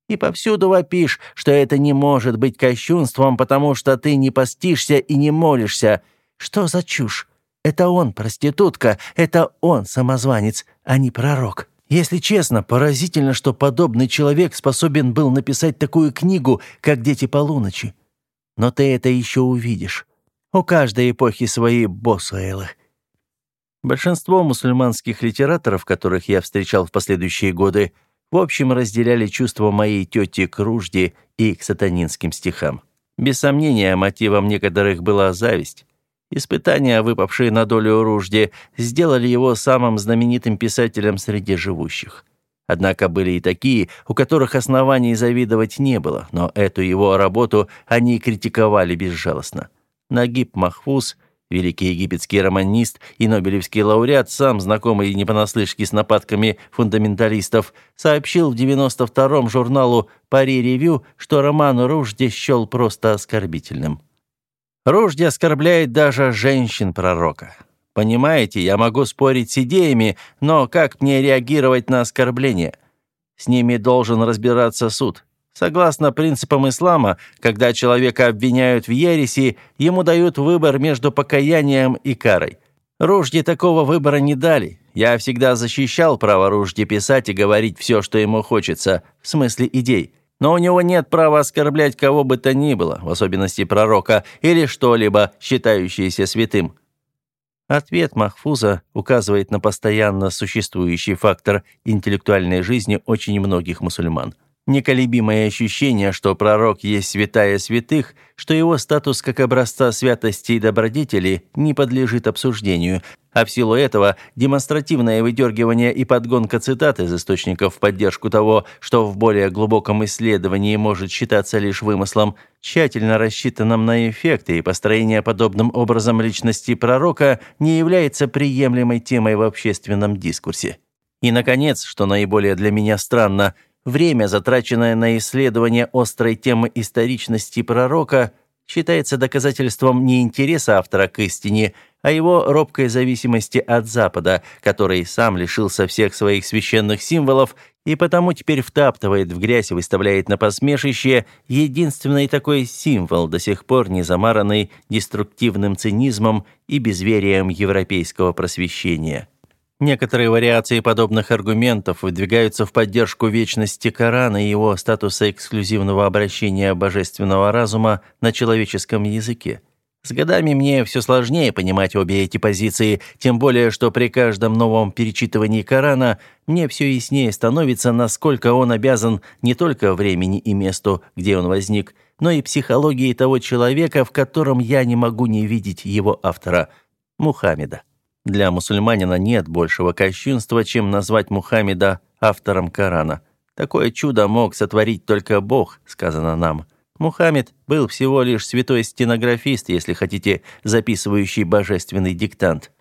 и повсюду вопишь, что это не может быть кощунством, потому что ты не постишься и не молишься. Что за чушь? Это он проститутка, это он самозванец, а не пророк. Если честно, поразительно, что подобный человек способен был написать такую книгу, как «Дети полуночи». Но ты это еще увидишь. У каждой эпохи свои боссуэлы. Большинство мусульманских литераторов, которых я встречал в последующие годы, в общем, разделяли чувства моей тети к Ружде и к сатанинским стихам. Без сомнения, мотивом некоторых была зависть. Испытания, выпавшие на долю Ружде, сделали его самым знаменитым писателем среди живущих. Однако были и такие, у которых оснований завидовать не было, но эту его работу они критиковали безжалостно. Нагиб Махфуз, великий египетский романист и нобелевский лауреат, сам знакомый не понаслышке с нападками фундаменталистов, сообщил в 92-м журналу «Пари Ревью», что роман Ружди счел просто оскорбительным. Ружди оскорбляет даже женщин-пророка. Понимаете, я могу спорить с идеями, но как мне реагировать на оскорбления? С ними должен разбираться суд. Согласно принципам ислама, когда человека обвиняют в ереси, ему дают выбор между покаянием и карой. Ружди такого выбора не дали. Я всегда защищал право Ружди писать и говорить все, что ему хочется, в смысле идей. Но у него нет права оскорблять кого бы то ни было, в особенности пророка, или что-либо, считающееся святым. Ответ Махфуза указывает на постоянно существующий фактор интеллектуальной жизни очень многих мусульман – Неколебимое ощущение, что пророк есть святая святых, что его статус как образца святости и добродетели не подлежит обсуждению, а в силу этого демонстративное выдергивание и подгонка цитат из источников в поддержку того, что в более глубоком исследовании может считаться лишь вымыслом, тщательно рассчитанным на эффекты и построение подобным образом личности пророка не является приемлемой темой в общественном дискурсе. И, наконец, что наиболее для меня странно – Время, затраченное на исследование острой темы историчности пророка, считается доказательством не интереса автора к истине, а его робкой зависимости от Запада, который сам лишился всех своих священных символов и потому теперь втаптывает в грязь и выставляет на посмешище единственный такой символ, до сих пор не замаранный деструктивным цинизмом и безверием европейского просвещения. Некоторые вариации подобных аргументов выдвигаются в поддержку вечности Корана и его статуса эксклюзивного обращения божественного разума на человеческом языке. С годами мне все сложнее понимать обе эти позиции, тем более, что при каждом новом перечитывании Корана мне все яснее становится, насколько он обязан не только времени и месту, где он возник, но и психологии того человека, в котором я не могу не видеть его автора – Мухаммеда. Для мусульманина нет большего кощунства, чем назвать Мухаммеда автором Корана. Такое чудо мог сотворить только Бог, сказано нам. Мухаммед был всего лишь святой стенографист, если хотите, записывающий божественный диктант.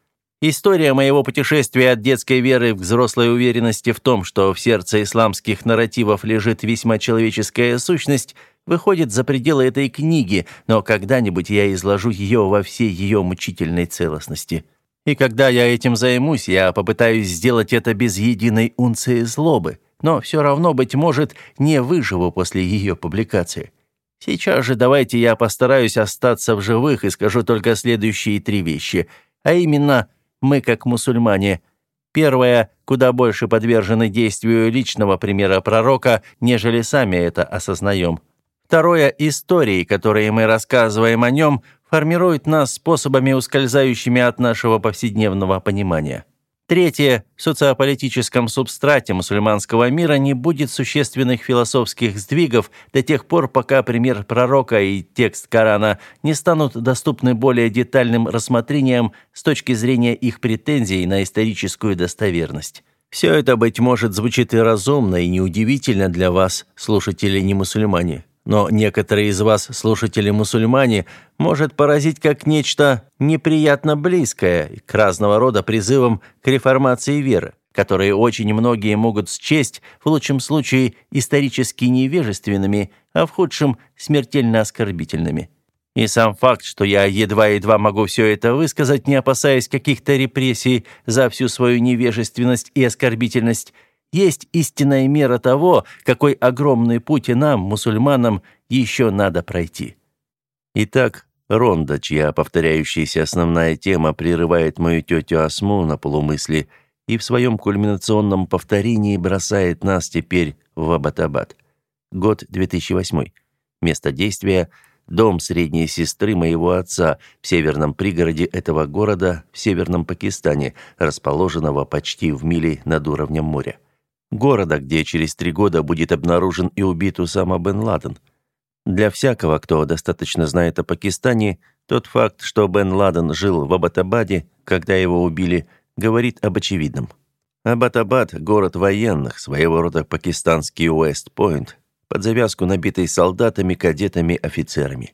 История моего путешествия от детской веры к взрослой уверенности в том, что в сердце исламских нарративов лежит весьма человеческая сущность, выходит за пределы этой книги, но когда-нибудь я изложу ее во всей ее мучительной целостности. И когда я этим займусь, я попытаюсь сделать это без единой унции злобы, но все равно, быть может, не выживу после ее публикации. Сейчас же давайте я постараюсь остаться в живых и скажу только следующие три вещи, а именно мы, как мусульмане, первое, куда больше подвержены действию личного примера пророка, нежели сами это осознаем. Второе, истории, которые мы рассказываем о нем, формирует нас способами, ускользающими от нашего повседневного понимания. Третье. В социополитическом субстрате мусульманского мира не будет существенных философских сдвигов до тех пор, пока пример пророка и текст Корана не станут доступны более детальным рассмотрениям с точки зрения их претензий на историческую достоверность. Все это, быть может, звучит и разумно, и неудивительно для вас, слушатели не мусульмане но некоторые из вас, слушатели-мусульмане, может поразить как нечто неприятно близкое к разного рода призывам к реформации веры, которые очень многие могут счесть, в лучшем случае, исторически невежественными, а в худшем – смертельно оскорбительными. И сам факт, что я едва-едва могу все это высказать, не опасаясь каких-то репрессий за всю свою невежественность и оскорбительность – есть истинная мера того, какой огромный путь и нам, мусульманам, еще надо пройти. Итак, Ронда, чья повторяющаяся основная тема прерывает мою тетю Асму на полумысли и в своем кульминационном повторении бросает нас теперь в Абатабад. Год 2008. Место действия – дом средней сестры моего отца в северном пригороде этого города в северном Пакистане, расположенного почти в миле над уровнем моря города, где через три года будет обнаружен и убит Усама бен Ладен. Для всякого, кто достаточно знает о Пакистане, тот факт, что бен Ладен жил в Абатабаде, когда его убили, говорит об очевидном. Абатабад – город военных, своего рода пакистанский Уэст-Пойнт, под завязку набитый солдатами, кадетами, офицерами.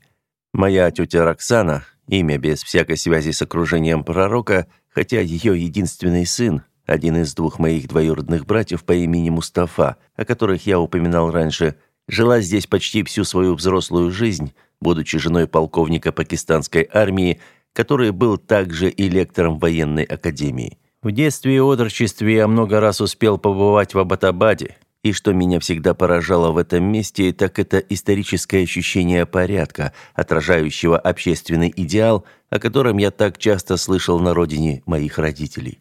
Моя тетя Роксана, имя без всякой связи с окружением пророка, хотя ее единственный сын, один из двух моих двоюродных братьев по имени Мустафа, о которых я упоминал раньше, жила здесь почти всю свою взрослую жизнь, будучи женой полковника пакистанской армии, который был также и лектором военной академии. В детстве и отрочестве я много раз успел побывать в Абатабаде, и что меня всегда поражало в этом месте, так это историческое ощущение порядка, отражающего общественный идеал, о котором я так часто слышал на родине моих родителей.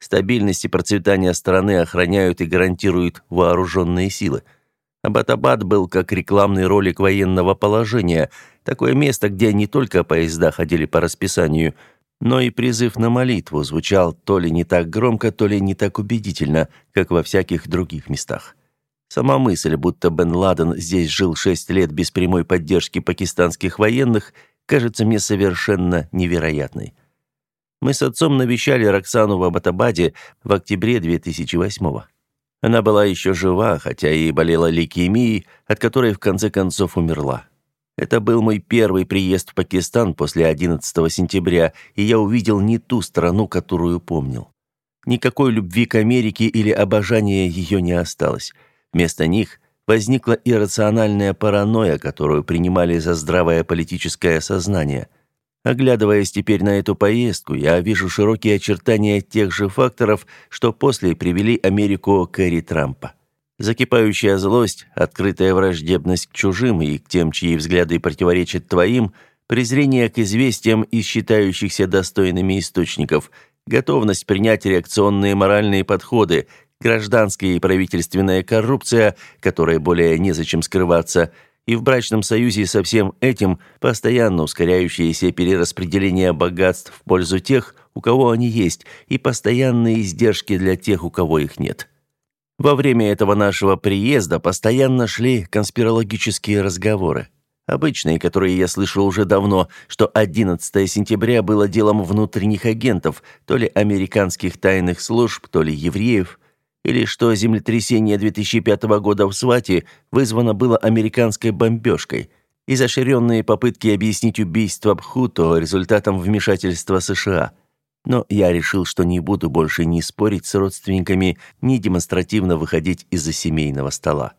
Стабильность и процветание страны охраняют и гарантируют вооруженные силы. Абатабад был как рекламный ролик военного положения, такое место, где не только поезда ходили по расписанию – но и призыв на молитву звучал то ли не так громко, то ли не так убедительно, как во всяких других местах. Сама мысль, будто Бен Ладен здесь жил шесть лет без прямой поддержки пакистанских военных, кажется мне совершенно невероятной. Мы с отцом навещали Роксану в Абатабаде в октябре 2008-го. Она была еще жива, хотя и болела лейкемией, от которой в конце концов умерла. Это был мой первый приезд в Пакистан после 11 сентября, и я увидел не ту страну, которую помнил. Никакой любви к Америке или обожания ее не осталось. Вместо них возникла иррациональная паранойя, которую принимали за здравое политическое сознание. Оглядываясь теперь на эту поездку, я вижу широкие очертания тех же факторов, что после привели Америку к эре Трампа. Закипающая злость, открытая враждебность к чужим и к тем, чьи взгляды противоречат твоим, презрение к известиям из считающихся достойными источников, готовность принять реакционные моральные подходы, гражданская и правительственная коррупция, которой более незачем скрываться, и в брачном союзе со всем этим постоянно ускоряющееся перераспределение богатств в пользу тех, у кого они есть, и постоянные издержки для тех, у кого их нет. Во время этого нашего приезда постоянно шли конспирологические разговоры. Обычные, которые я слышал уже давно, что 11 сентября было делом внутренних агентов, то ли американских тайных служб, то ли евреев, или что землетрясение 2005 года в Свате вызвано было американской бомбежкой, изощренные попытки объяснить убийство Бхуто результатом вмешательства США – но я решил, что не буду больше ни спорить с родственниками, ни демонстративно выходить из-за семейного стола.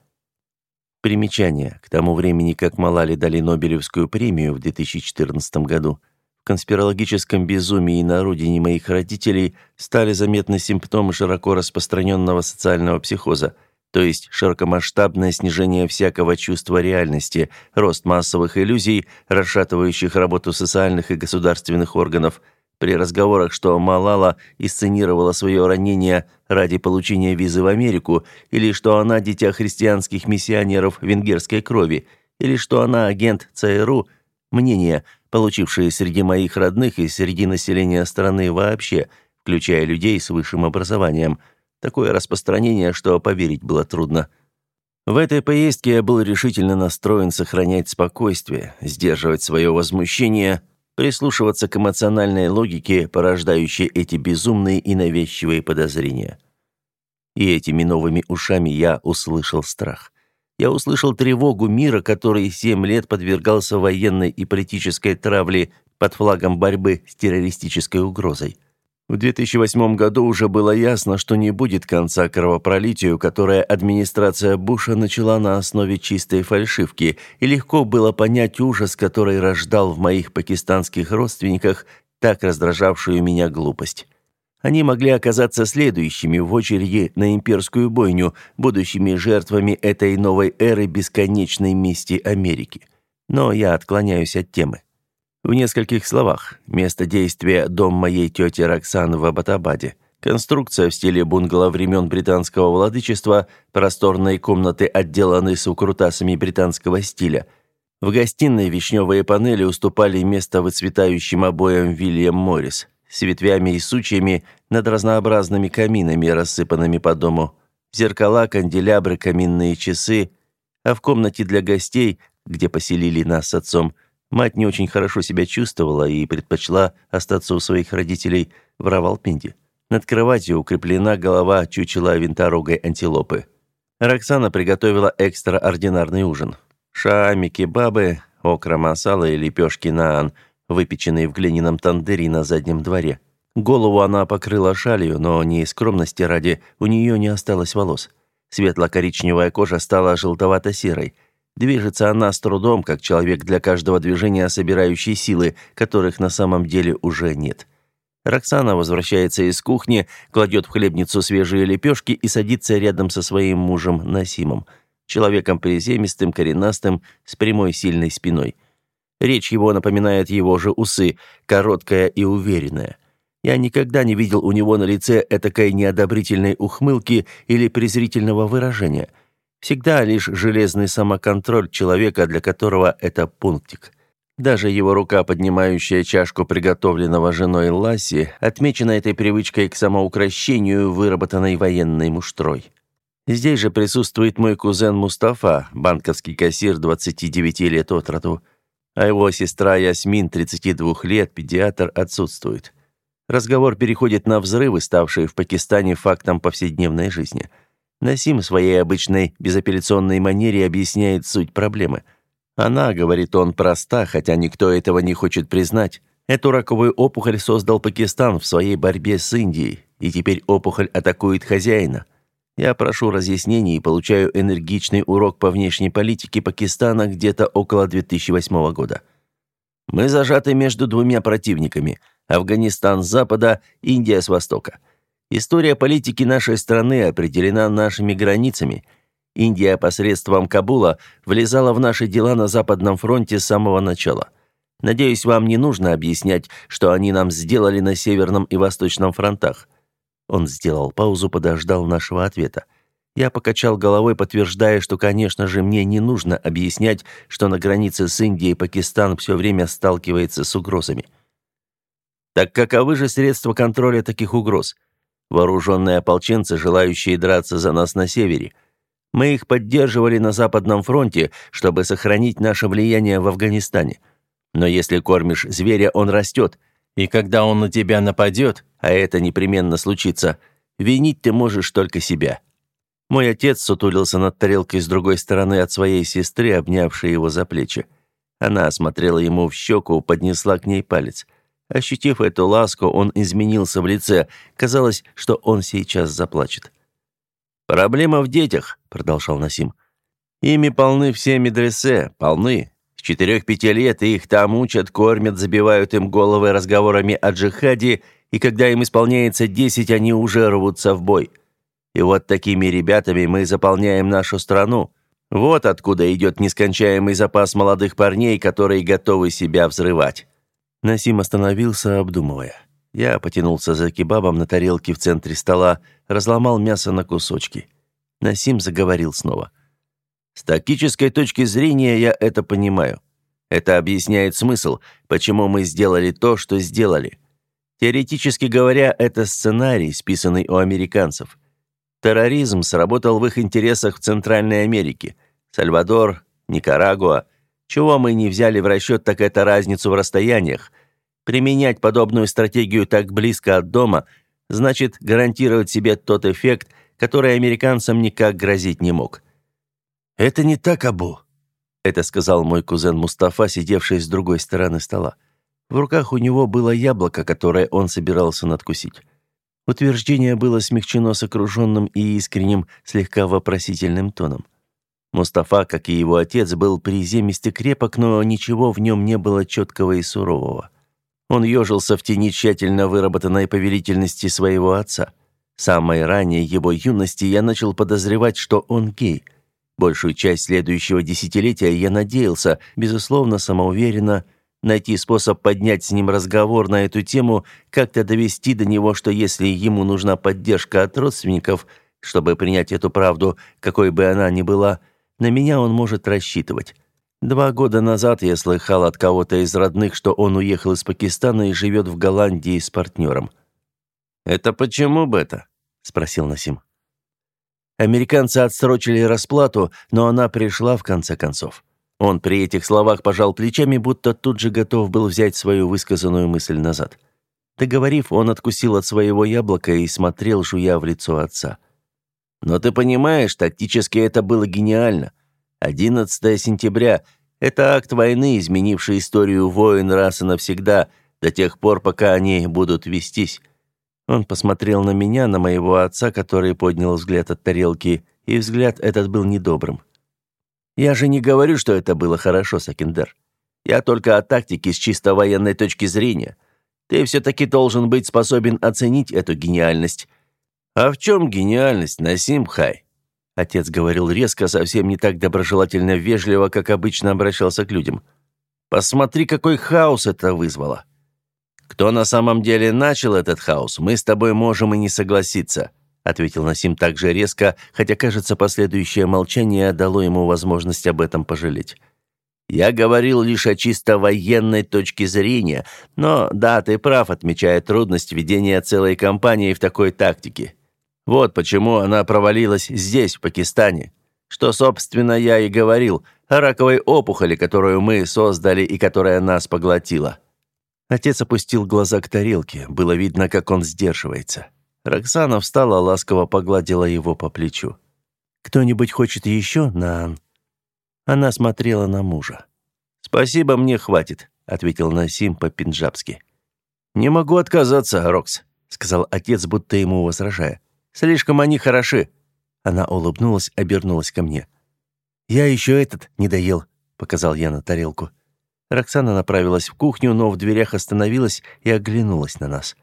Примечание. К тому времени, как Малали дали Нобелевскую премию в 2014 году, в конспирологическом безумии на родине моих родителей стали заметны симптомы широко распространенного социального психоза, то есть широкомасштабное снижение всякого чувства реальности, рост массовых иллюзий, расшатывающих работу социальных и государственных органов – при разговорах, что Малала исценировала свое ранение ради получения визы в Америку, или что она дитя христианских миссионеров венгерской крови, или что она агент ЦРУ, мнения, получившие среди моих родных и среди населения страны вообще, включая людей с высшим образованием. Такое распространение, что поверить было трудно. В этой поездке я был решительно настроен сохранять спокойствие, сдерживать свое возмущение – прислушиваться к эмоциональной логике, порождающей эти безумные и навязчивые подозрения. И этими новыми ушами я услышал страх. Я услышал тревогу мира, который семь лет подвергался военной и политической травле под флагом борьбы с террористической угрозой. В 2008 году уже было ясно, что не будет конца кровопролитию, которое администрация Буша начала на основе чистой фальшивки, и легко было понять ужас, который рождал в моих пакистанских родственниках так раздражавшую меня глупость. Они могли оказаться следующими в очереди на имперскую бойню, будущими жертвами этой новой эры бесконечной мести Америки. Но я отклоняюсь от темы. В нескольких словах. Место действия – дом моей тети Роксаны в Абатабаде. Конструкция в стиле бунгало времен британского владычества, просторные комнаты отделаны сукрутасами британского стиля. В гостиной вишневые панели уступали место выцветающим обоям Вильям Моррис с ветвями и сучьями над разнообразными каминами, рассыпанными по дому. Зеркала, канделябры, каминные часы. А в комнате для гостей, где поселили нас с отцом – Мать не очень хорошо себя чувствовала и предпочла остаться у своих родителей в Равалпинде. Над кроватью укреплена голова чучела винторогой антилопы. Роксана приготовила экстраординарный ужин. Шаами, кебабы, окра масала и лепешки наан выпеченный в глиняном тандыре на заднем дворе. Голову она покрыла шалью, но не из скромности ради, у нее не осталось волос. Светло-коричневая кожа стала желтовато-серой. Движется она с трудом, как человек для каждого движения, собирающий силы, которых на самом деле уже нет. Роксана возвращается из кухни, кладет в хлебницу свежие лепешки и садится рядом со своим мужем Насимом, человеком приземистым, коренастым, с прямой сильной спиной. Речь его напоминает его же усы, короткая и уверенная. Я никогда не видел у него на лице этакой неодобрительной ухмылки или презрительного выражения. Всегда лишь железный самоконтроль человека, для которого это пунктик. Даже его рука, поднимающая чашку приготовленного женой ласси, отмечена этой привычкой к самоукрощению, выработанной военной муштрой. Здесь же присутствует мой кузен Мустафа, банковский кассир 29 лет от роду, а его сестра Ясмин, 32 лет, педиатр, отсутствует. Разговор переходит на взрывы, ставшие в Пакистане фактом повседневной жизни. Насим в своей обычной безапелляционной манере объясняет суть проблемы – она, говорит он, проста, хотя никто этого не хочет признать. Эту раковую опухоль создал Пакистан в своей борьбе с Индией, и теперь опухоль атакует хозяина. Я прошу разъяснений и получаю энергичный урок по внешней политике Пакистана где-то около 2008 года. Мы зажаты между двумя противниками – Афганистан с запада, Индия с востока. История политики нашей страны определена нашими границами – Индия посредством Кабула влезала в наши дела на Западном фронте с самого начала. Надеюсь, вам не нужно объяснять, что они нам сделали на Северном и Восточном фронтах». Он сделал паузу, подождал нашего ответа. Я покачал головой, подтверждая, что, конечно же, мне не нужно объяснять, что на границе с Индией Пакистан все время сталкивается с угрозами. Так каковы же средства контроля таких угроз? Вооруженные ополченцы, желающие драться за нас на севере – мы их поддерживали на Западном фронте, чтобы сохранить наше влияние в Афганистане. Но если кормишь зверя, он растет. И когда он на тебя нападет, а это непременно случится, винить ты можешь только себя. Мой отец сутулился над тарелкой с другой стороны от своей сестры, обнявшей его за плечи. Она осмотрела ему в щеку, поднесла к ней палец. Ощутив эту ласку, он изменился в лице. Казалось, что он сейчас заплачет. «Проблема в детях», — продолжал Насим. «Ими полны все медресе, полны. Четырех-пяти лет их там учат, кормят, забивают им головы разговорами о джихаде, и когда им исполняется десять, они уже рвутся в бой. И вот такими ребятами мы заполняем нашу страну. Вот откуда идет нескончаемый запас молодых парней, которые готовы себя взрывать». Насим остановился, обдумывая. Я потянулся за кебабом на тарелке в центре стола, разломал мясо на кусочки. Насим заговорил снова. «С тактической точки зрения я это понимаю. Это объясняет смысл, почему мы сделали то, что сделали. Теоретически говоря, это сценарий, списанный у американцев. Терроризм сработал в их интересах в Центральной Америке. Сальвадор, Никарагуа. Чего мы не взяли в расчет, так это разницу в расстояниях – Применять подобную стратегию так близко от дома значит гарантировать себе тот эффект, который американцам никак грозить не мог. «Это не так, Абу», — это сказал мой кузен Мустафа, сидевший с другой стороны стола. В руках у него было яблоко, которое он собирался надкусить. Утверждение было смягчено сокрушенным и искренним, слегка вопросительным тоном. Мустафа, как и его отец, был приземист крепок, но ничего в нем не было четкого и сурового. Он ежился в тени тщательно выработанной повелительности своего отца. С самой ранней его юности я начал подозревать, что он гей. Большую часть следующего десятилетия я надеялся, безусловно, самоуверенно, найти способ поднять с ним разговор на эту тему, как-то довести до него, что если ему нужна поддержка от родственников, чтобы принять эту правду, какой бы она ни была, на меня он может рассчитывать. Два года назад я слыхал от кого-то из родных, что он уехал из Пакистана и живет в Голландии с партнером. «Это почему бы это?» – спросил Насим. Американцы отсрочили расплату, но она пришла в конце концов. Он при этих словах пожал плечами, будто тут же готов был взять свою высказанную мысль назад. Договорив, он откусил от своего яблока и смотрел, жуя в лицо отца. «Но ты понимаешь, тактически это было гениально. 11 сентября Это акт войны, изменивший историю войн раз и навсегда, до тех пор, пока они будут вестись. Он посмотрел на меня, на моего отца, который поднял взгляд от тарелки, и взгляд этот был недобрым. Я же не говорю, что это было хорошо, Сакендер. Я только о тактике с чисто военной точки зрения. Ты все-таки должен быть способен оценить эту гениальность. А в чем гениальность, Насим Хай? Отец говорил резко, совсем не так доброжелательно вежливо, как обычно обращался к людям. Посмотри, какой хаос это вызвало. Кто на самом деле начал этот хаос, мы с тобой можем и не согласиться, ответил Насим так же резко, хотя, кажется, последующее молчание дало ему возможность об этом пожалеть. Я говорил лишь о чисто военной точке зрения, но да, ты прав, отмечая трудность ведения целой кампании в такой тактике. Вот почему она провалилась здесь, в Пакистане. Что, собственно, я и говорил о раковой опухоли, которую мы создали и которая нас поглотила. Отец опустил глаза к тарелке. Было видно, как он сдерживается. Роксана встала, ласково погладила его по плечу. «Кто-нибудь хочет еще, Наан?» Она смотрела на мужа. «Спасибо, мне хватит», — ответил Насим по-пинджабски. «Не могу отказаться, Рокс», — сказал отец, будто ему возражая. Слишком они хороши». Она улыбнулась, обернулась ко мне. «Я еще этот не доел», — показал я на тарелку. Роксана направилась в кухню, но в дверях остановилась и оглянулась на нас.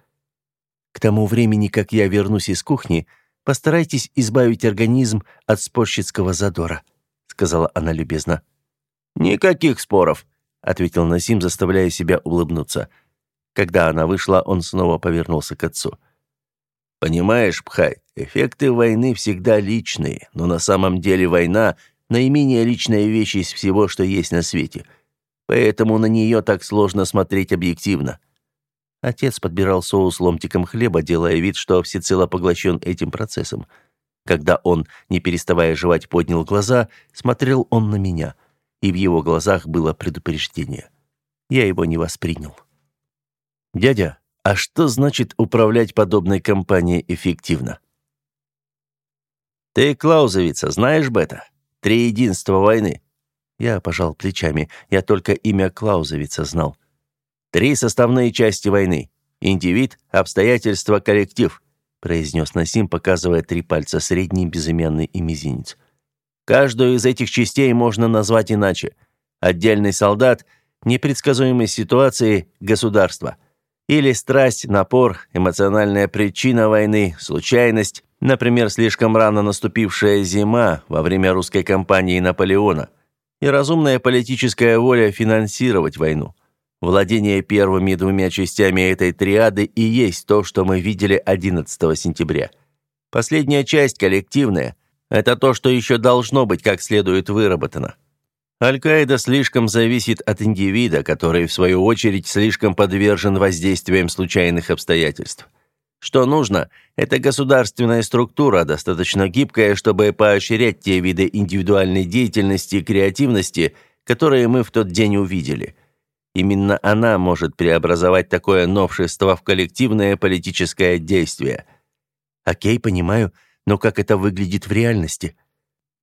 «К тому времени, как я вернусь из кухни, постарайтесь избавить организм от спорщицкого задора», — сказала она любезно. «Никаких споров», — ответил Насим, заставляя себя улыбнуться. Когда она вышла, он снова повернулся к отцу. Понимаешь, Пхай, эффекты войны всегда личные, но на самом деле война – наименее личная вещь из всего, что есть на свете. Поэтому на нее так сложно смотреть объективно. Отец подбирал соус ломтиком хлеба, делая вид, что всецело поглощен этим процессом. Когда он, не переставая жевать, поднял глаза, смотрел он на меня, и в его глазах было предупреждение. Я его не воспринял. «Дядя, а что значит управлять подобной компанией эффективно? Ты, Клаузовица, знаешь бета? Три единства войны. Я пожал плечами. Я только имя Клаузовица знал. Три составные части войны. Индивид, обстоятельства, коллектив, произнес Насим, показывая три пальца, средний, безымянный и мизинец. Каждую из этих частей можно назвать иначе. Отдельный солдат, непредсказуемые ситуации, государство – или страсть, напор, эмоциональная причина войны, случайность, например, слишком рано наступившая зима во время русской кампании Наполеона, и разумная политическая воля финансировать войну. Владение первыми двумя частями этой триады и есть то, что мы видели 11 сентября. Последняя часть, коллективная, это то, что еще должно быть как следует выработано. Аль-Каида слишком зависит от индивида, который, в свою очередь, слишком подвержен воздействиям случайных обстоятельств. Что нужно, это государственная структура, достаточно гибкая, чтобы поощрять те виды индивидуальной деятельности и креативности, которые мы в тот день увидели. Именно она может преобразовать такое новшество в коллективное политическое действие. Окей, понимаю, но как это выглядит в реальности?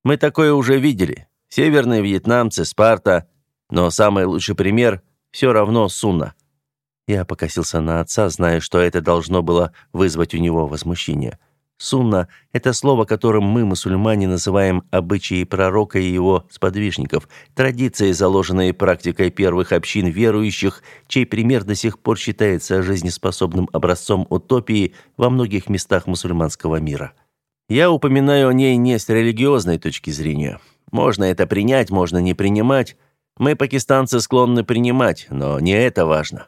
Мы такое уже видели. Северные вьетнамцы, Спарта, но самый лучший пример все равно Сунна. Я покосился на отца, зная, что это должно было вызвать у него возмущение. Сунна – это слово, которым мы, мусульмане, называем обычаи пророка и его сподвижников, традиции, заложенные практикой первых общин верующих, чей пример до сих пор считается жизнеспособным образцом утопии во многих местах мусульманского мира. Я упоминаю о ней не с религиозной точки зрения – можно это принять, можно не принимать. Мы, пакистанцы, склонны принимать, но не это важно.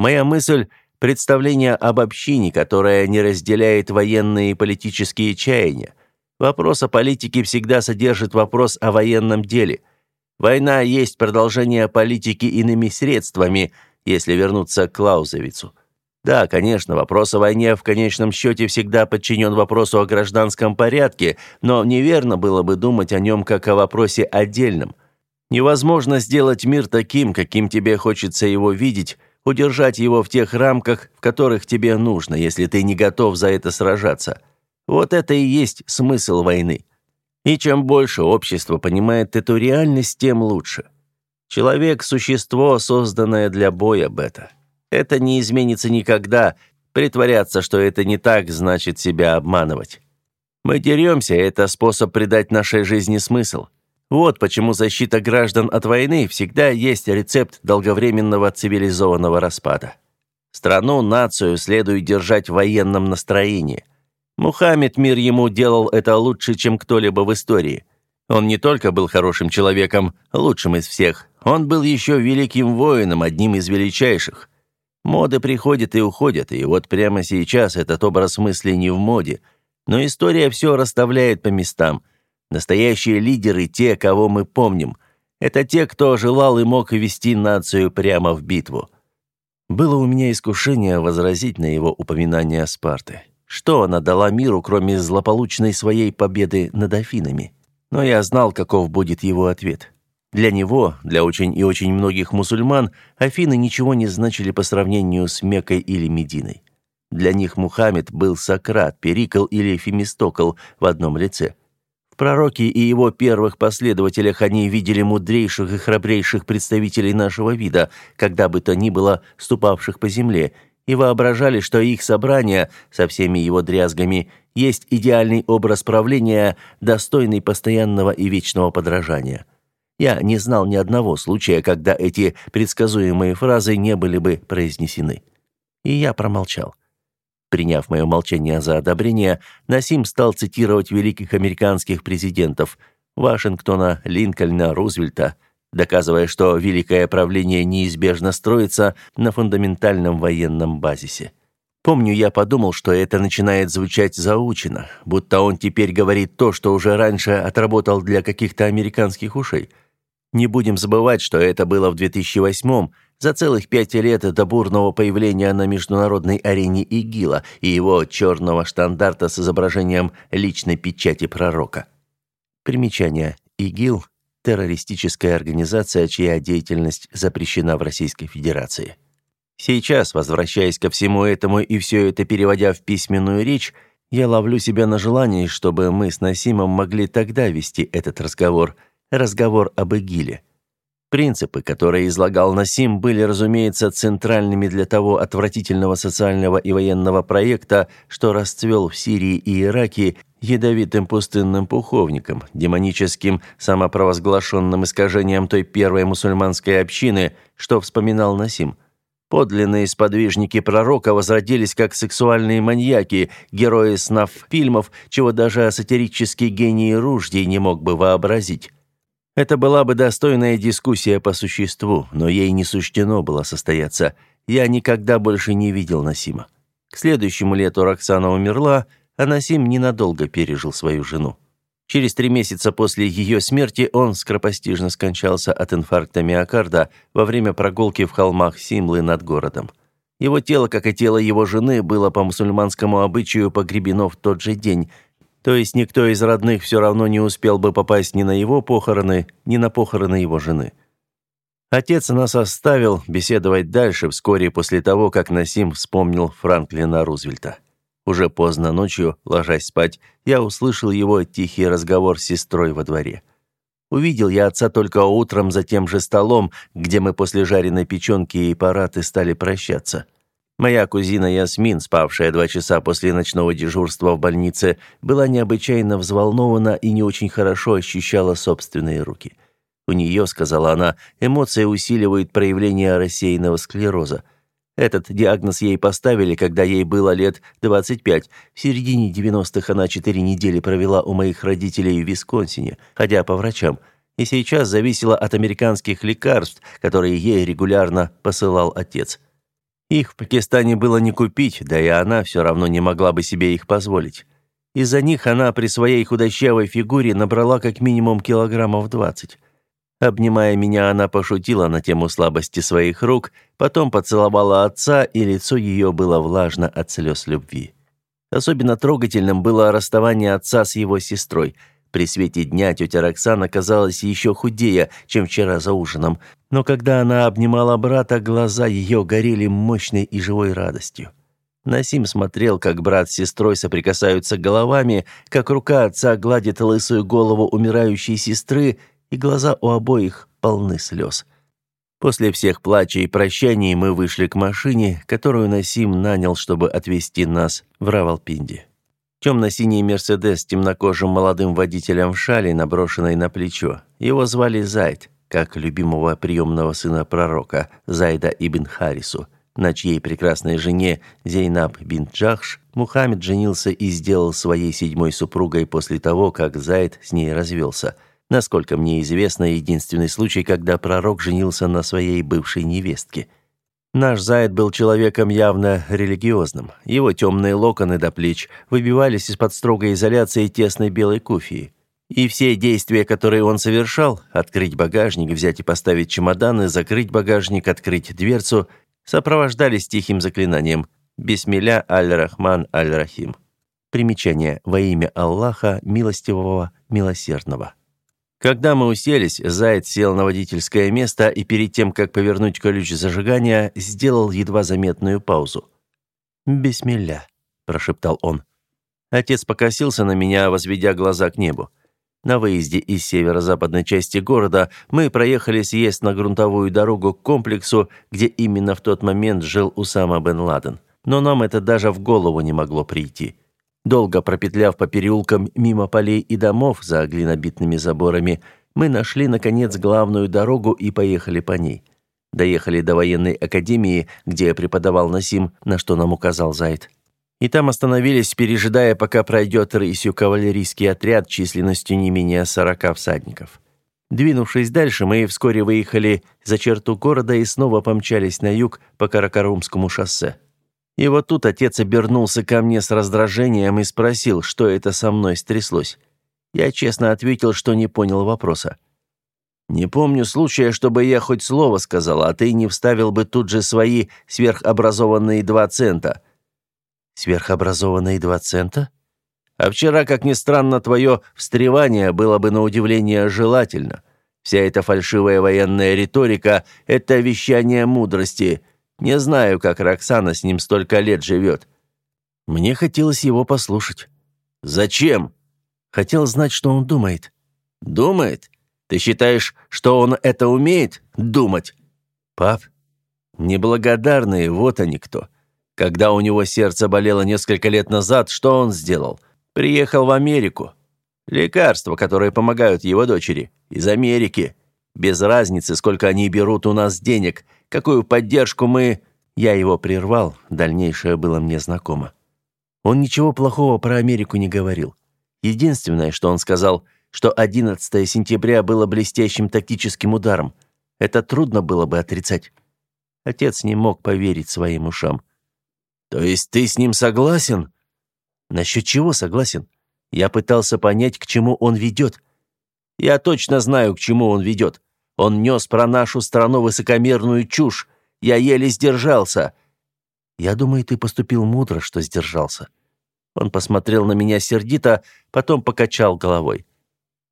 Моя мысль – представление об общине, которая не разделяет военные и политические чаяния. Вопрос о политике всегда содержит вопрос о военном деле. Война есть продолжение политики иными средствами, если вернуться к Клаузевицу. Да, конечно, вопрос о войне в конечном счете всегда подчинен вопросу о гражданском порядке, но неверно было бы думать о нем как о вопросе отдельном. Невозможно сделать мир таким, каким тебе хочется его видеть, удержать его в тех рамках, в которых тебе нужно, если ты не готов за это сражаться. Вот это и есть смысл войны. И чем больше общество понимает эту реальность, тем лучше. Человек – существо, созданное для боя, Бета. Это не изменится никогда. Притворяться, что это не так, значит себя обманывать. Мы деремся, это способ придать нашей жизни смысл. Вот почему защита граждан от войны всегда есть рецепт долговременного цивилизованного распада. Страну, нацию следует держать в военном настроении. Мухаммед, мир ему, делал это лучше, чем кто-либо в истории. Он не только был хорошим человеком, лучшим из всех, он был еще великим воином, одним из величайших. Моды приходят и уходят, и вот прямо сейчас этот образ мысли не в моде. Но история все расставляет по местам. Настоящие лидеры – те, кого мы помним. Это те, кто желал и мог вести нацию прямо в битву. Было у меня искушение возразить на его упоминание Спарты. Что она дала миру, кроме злополучной своей победы над Афинами? Но я знал, каков будет его ответ. Для него, для очень и очень многих мусульман, Афины ничего не значили по сравнению с Меккой или Мединой. Для них Мухаммед был Сократ, Перикл или Фемистокл в одном лице. Пророке и его первых последователях они видели мудрейших и храбрейших представителей нашего вида, когда бы то ни было ступавших по земле, и воображали, что их собрание со всеми его дрязгами есть идеальный образ правления, достойный постоянного и вечного подражания. Я не знал ни одного случая, когда эти предсказуемые фразы не были бы произнесены. И я промолчал. Приняв мое молчание за одобрение, Насим стал цитировать великих американских президентов Вашингтона, Линкольна, Рузвельта – доказывая, что великое правление неизбежно строится на фундаментальном военном базисе. Помню, я подумал, что это начинает звучать заучено, будто он теперь говорит то, что уже раньше отработал для каких-то американских ушей. Не будем забывать, что это было в 2008-м, за целых пять лет до бурного появления на международной арене ИГИЛа и его черного штандарта с изображением личной печати пророка. Примечание. ИГИЛ террористическая организация, чья деятельность запрещена в Российской Федерации. Сейчас, возвращаясь ко всему этому и все это переводя в письменную речь, я ловлю себя на желании, чтобы мы с Насимом могли тогда вести этот разговор, разговор об ИГИЛе. Принципы, которые излагал Насим, были, разумеется, центральными для того отвратительного социального и военного проекта, что расцвел в Сирии и Ираке ядовитым пустынным пуховником, демоническим самопровозглашенным искажением той первой мусульманской общины, что вспоминал Насим. Подлинные сподвижники пророка возродились как сексуальные маньяки, герои снов фильмов, чего даже сатирический гений Руждий не мог бы вообразить. Это была бы достойная дискуссия по существу, но ей не суждено было состояться. Я никогда больше не видел Насима. К следующему лету Роксана умерла, а Насим ненадолго пережил свою жену. Через три месяца после ее смерти он скоропостижно скончался от инфаркта миокарда во время прогулки в холмах Симлы над городом. Его тело, как и тело его жены, было по мусульманскому обычаю погребено в тот же день, то есть никто из родных все равно не успел бы попасть ни на его похороны, ни на похороны его жены. Отец нас оставил беседовать дальше вскоре после того, как Насим вспомнил Франклина Рузвельта. Уже поздно ночью, ложась спать, я услышал его тихий разговор с сестрой во дворе. Увидел я отца только утром за тем же столом, где мы после жареной печенки и параты стали прощаться. Моя кузина Ясмин, спавшая два часа после ночного дежурства в больнице, была необычайно взволнована и не очень хорошо ощущала собственные руки. У нее, сказала она, эмоции усиливают проявление рассеянного склероза – этот диагноз ей поставили, когда ей было лет 25. В середине 90-х она четыре недели провела у моих родителей в Висконсине, ходя по врачам, и сейчас зависела от американских лекарств, которые ей регулярно посылал отец. Их в Пакистане было не купить, да и она все равно не могла бы себе их позволить. Из-за них она при своей худощавой фигуре набрала как минимум килограммов 20. Обнимая меня, она пошутила на тему слабости своих рук, потом поцеловала отца, и лицо ее было влажно от слез любви. Особенно трогательным было расставание отца с его сестрой. При свете дня тетя Роксана казалась еще худее, чем вчера за ужином, но когда она обнимала брата, глаза ее горели мощной и живой радостью. Насим смотрел, как брат с сестрой соприкасаются головами, как рука отца гладит лысую голову умирающей сестры, и глаза у обоих полны слез. После всех плачей и прощаний мы вышли к машине, которую Насим нанял, чтобы отвезти нас в Равалпинди. Темно-синий «Мерседес» с темнокожим молодым водителем в шале, наброшенной на плечо. Его звали Зайд, как любимого приемного сына пророка, Зайда ибн Харису, на чьей прекрасной жене Зейнаб бин Джахш Мухаммед женился и сделал своей седьмой супругой после того, как Зайд с ней развелся. Насколько мне известно, единственный случай, когда пророк женился на своей бывшей невестке – Наш Заяд был человеком явно религиозным. Его темные локоны до плеч выбивались из-под строгой изоляции тесной белой куфии. И все действия, которые он совершал – открыть багажник, взять и поставить чемоданы, закрыть багажник, открыть дверцу – сопровождались тихим заклинанием «Бисмилля аль-Рахман аль-Рахим». Примечание «Во имя Аллаха, милостивого, милосердного». Когда мы уселись, Заяц сел на водительское место и перед тем, как повернуть ключ зажигания, сделал едва заметную паузу. «Бисмилля», – прошептал он. Отец покосился на меня, возведя глаза к небу. На выезде из северо-западной части города мы проехали съезд на грунтовую дорогу к комплексу, где именно в тот момент жил Усама бен Ладен. Но нам это даже в голову не могло прийти. Долго пропетляв по переулкам мимо полей и домов за глинобитными заборами, мы нашли, наконец, главную дорогу и поехали по ней. Доехали до военной академии, где я преподавал Насим, на что нам указал Зайд. И там остановились, пережидая, пока пройдет рысью кавалерийский отряд численностью не менее сорока всадников. Двинувшись дальше, мы вскоре выехали за черту города и снова помчались на юг по Каракарумскому шоссе. И вот тут отец обернулся ко мне с раздражением и спросил, что это со мной стряслось. Я честно ответил, что не понял вопроса. «Не помню случая, чтобы я хоть слово сказал, а ты не вставил бы тут же свои сверхобразованные два цента». «Сверхобразованные два цента?» «А вчера, как ни странно, твое встревание было бы на удивление желательно. Вся эта фальшивая военная риторика — это вещание мудрости. Не знаю, как Роксана с ним столько лет живет. Мне хотелось его послушать. Зачем? Хотел знать, что он думает. Думает? Ты считаешь, что он это умеет? Думать? Пап, неблагодарные, вот они кто. Когда у него сердце болело несколько лет назад, что он сделал? Приехал в Америку. Лекарства, которые помогают его дочери. Из Америки. Без разницы, сколько они берут у нас денег – какую поддержку мы...» Я его прервал, дальнейшее было мне знакомо. Он ничего плохого про Америку не говорил. Единственное, что он сказал, что 11 сентября было блестящим тактическим ударом. Это трудно было бы отрицать. Отец не мог поверить своим ушам. «То есть ты с ним согласен?» «Насчет чего согласен? Я пытался понять, к чему он ведет». «Я точно знаю, к чему он ведет. Он нес про нашу страну высокомерную чушь. Я еле сдержался. Я думаю, ты поступил мудро, что сдержался. Он посмотрел на меня сердито, потом покачал головой.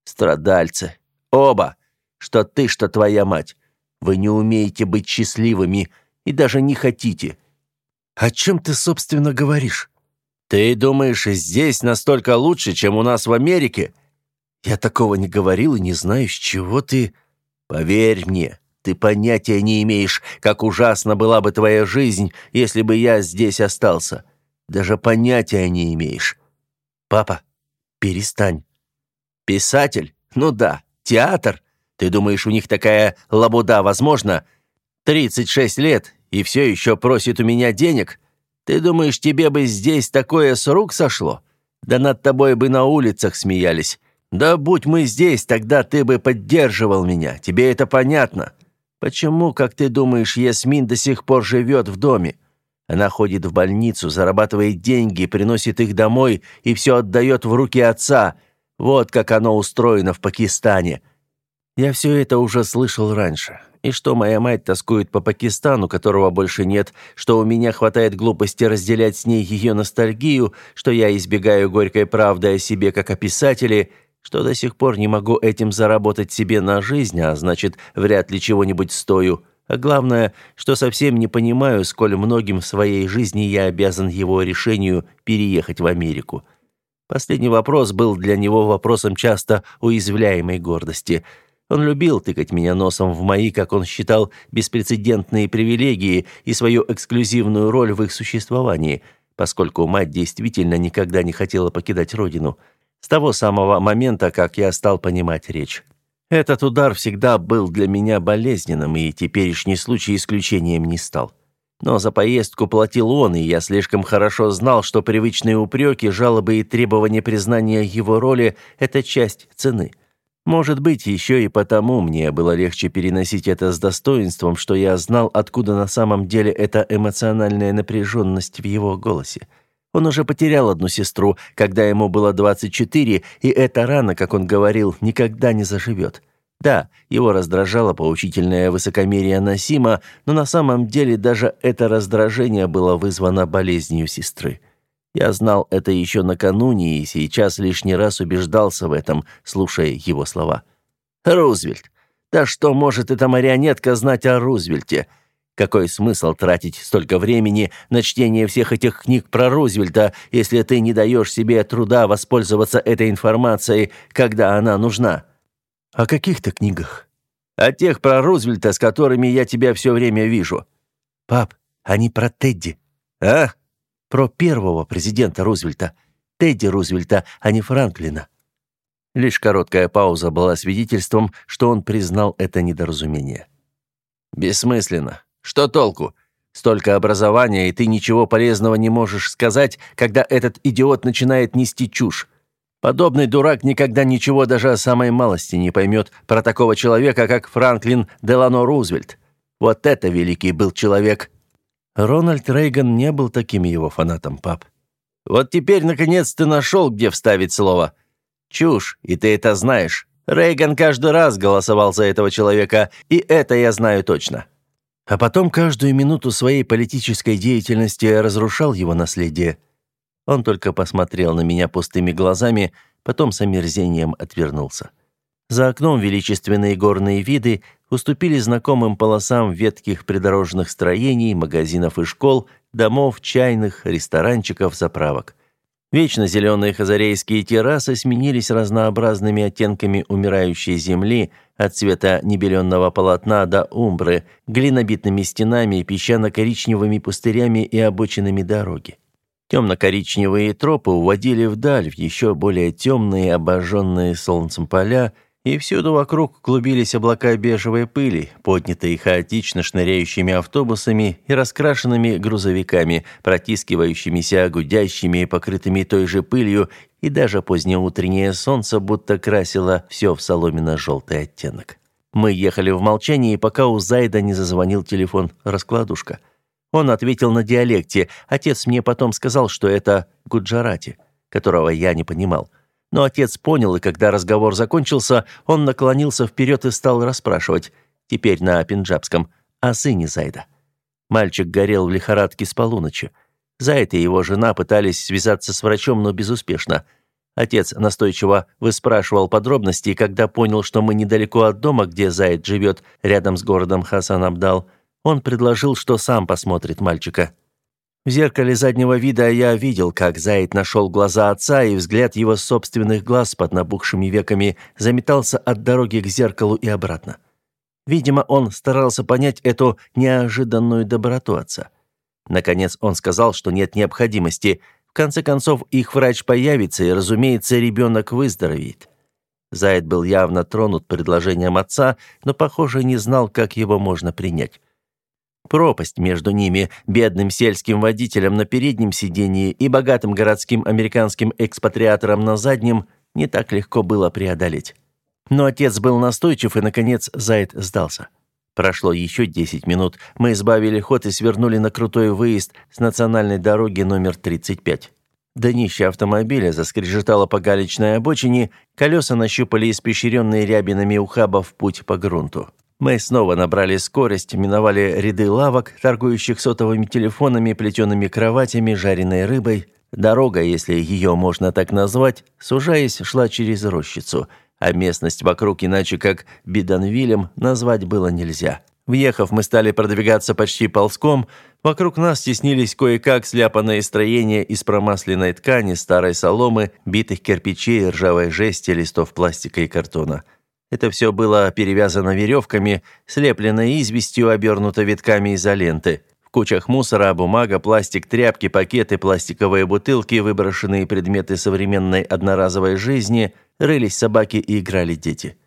Страдальцы. Оба. Что ты, что твоя мать. Вы не умеете быть счастливыми и даже не хотите. О чем ты, собственно, говоришь? Ты думаешь, здесь настолько лучше, чем у нас в Америке? Я такого не говорил и не знаю, с чего ты... Поверь мне, ты понятия не имеешь, как ужасна была бы твоя жизнь, если бы я здесь остался. Даже понятия не имеешь. Папа, перестань. Писатель? Ну да. Театр? Ты думаешь, у них такая лабуда возможна? 36 лет и все еще просит у меня денег? Ты думаешь, тебе бы здесь такое с рук сошло? Да над тобой бы на улицах смеялись. Да будь мы здесь, тогда ты бы поддерживал меня. Тебе это понятно? Почему, как ты думаешь, Ясмин до сих пор живет в доме? Она ходит в больницу, зарабатывает деньги, приносит их домой и все отдает в руки отца. Вот как оно устроено в Пакистане. Я все это уже слышал раньше. И что моя мать тоскует по Пакистану, которого больше нет, что у меня хватает глупости разделять с ней ее ностальгию, что я избегаю горькой правды о себе как о писателе – что до сих пор не могу этим заработать себе на жизнь, а значит, вряд ли чего-нибудь стою. А главное, что совсем не понимаю, сколь многим в своей жизни я обязан его решению переехать в Америку. Последний вопрос был для него вопросом часто уязвляемой гордости. Он любил тыкать меня носом в мои, как он считал, беспрецедентные привилегии и свою эксклюзивную роль в их существовании, поскольку мать действительно никогда не хотела покидать родину. С того самого момента, как я стал понимать речь. Этот удар всегда был для меня болезненным, и теперешний случай исключением не стал. Но за поездку платил он, и я слишком хорошо знал, что привычные упреки, жалобы и требования признания его роли – это часть цены. Может быть, еще и потому мне было легче переносить это с достоинством, что я знал, откуда на самом деле эта эмоциональная напряженность в его голосе. Он уже потерял одну сестру, когда ему было 24, и эта рана, как он говорил, никогда не заживет. Да, его раздражало поучительное высокомерие Насима, но на самом деле даже это раздражение было вызвано болезнью сестры. Я знал это еще накануне и сейчас лишний раз убеждался в этом, слушая его слова. «Рузвельт! Да что может эта марионетка знать о Рузвельте? Какой смысл тратить столько времени на чтение всех этих книг про Рузвельта, если ты не даешь себе труда воспользоваться этой информацией, когда она нужна?» «О каких-то книгах?» «О тех про Рузвельта, с которыми я тебя все время вижу». «Пап, они про Тедди». «А?» «Про первого президента Рузвельта. Тедди Рузвельта, а не Франклина». Лишь короткая пауза была свидетельством, что он признал это недоразумение. «Бессмысленно. Что толку? Столько образования, и ты ничего полезного не можешь сказать, когда этот идиот начинает нести чушь. Подобный дурак никогда ничего даже о самой малости не поймет про такого человека, как Франклин Делано Рузвельт. Вот это великий был человек. Рональд Рейган не был таким его фанатом, пап. Вот теперь, наконец, ты нашел, где вставить слово. Чушь, и ты это знаешь. Рейган каждый раз голосовал за этого человека, и это я знаю точно. А потом каждую минуту своей политической деятельности разрушал его наследие. Он только посмотрел на меня пустыми глазами, потом с омерзением отвернулся. За окном величественные горные виды уступили знакомым полосам ветких придорожных строений, магазинов и школ, домов, чайных, ресторанчиков, заправок. Вечно зеленые хазарейские террасы сменились разнообразными оттенками умирающей земли, от цвета небеленного полотна до умбры, глинобитными стенами, песчано-коричневыми пустырями и обочинами дороги. Темно-коричневые тропы уводили вдаль в еще более темные, обожженные солнцем поля, и всюду вокруг клубились облака бежевой пыли, поднятые хаотично шныряющими автобусами и раскрашенными грузовиками, протискивающимися, гудящими, покрытыми той же пылью, и даже позднеутреннее солнце будто красило все в соломенно-желтый оттенок. Мы ехали в молчании, пока у Зайда не зазвонил телефон-раскладушка. Он ответил на диалекте. Отец мне потом сказал, что это гуджарати, которого я не понимал. Но отец понял, и когда разговор закончился, он наклонился вперед и стал расспрашивать, теперь на пенджабском, о сыне Зайда. Мальчик горел в лихорадке с полуночи. Зайд и его жена пытались связаться с врачом, но безуспешно. Отец настойчиво выспрашивал подробности, и когда понял, что мы недалеко от дома, где Зайд живет, рядом с городом Хасан-Абдал, он предложил, что сам посмотрит мальчика. В зеркале заднего вида я видел, как Зайд нашел глаза отца, и взгляд его собственных глаз под набухшими веками заметался от дороги к зеркалу и обратно. Видимо, он старался понять эту неожиданную доброту отца. Наконец он сказал, что нет необходимости. В конце концов, их врач появится, и, разумеется, ребенок выздоровеет. Зайд был явно тронут предложением отца, но, похоже, не знал, как его можно принять. Пропасть между ними, бедным сельским водителем на переднем сидении и богатым городским американским экспатриатором на заднем, не так легко было преодолеть. Но отец был настойчив, и, наконец, Зайд сдался. Прошло еще 10 минут. Мы избавили ход и свернули на крутой выезд с национальной дороги номер 35. Днище автомобиля заскрежетало по галечной обочине, колеса нащупали испещренные рябинами ухабов путь по грунту. Мы снова набрали скорость, миновали ряды лавок, торгующих сотовыми телефонами, плетеными кроватями, жареной рыбой. Дорога, если ее можно так назвать, сужаясь, шла через рощицу, а местность вокруг иначе как Биданвилем назвать было нельзя. Въехав, мы стали продвигаться почти ползком. Вокруг нас теснились кое-как сляпанные строения из промасленной ткани, старой соломы, битых кирпичей, ржавой жести, листов пластика и картона – Это все было перевязано веревками, слеплено известью, обернуто витками изоленты. В кучах мусора, бумага, пластик, тряпки, пакеты, пластиковые бутылки, выброшенные предметы современной одноразовой жизни, рылись собаки и играли дети.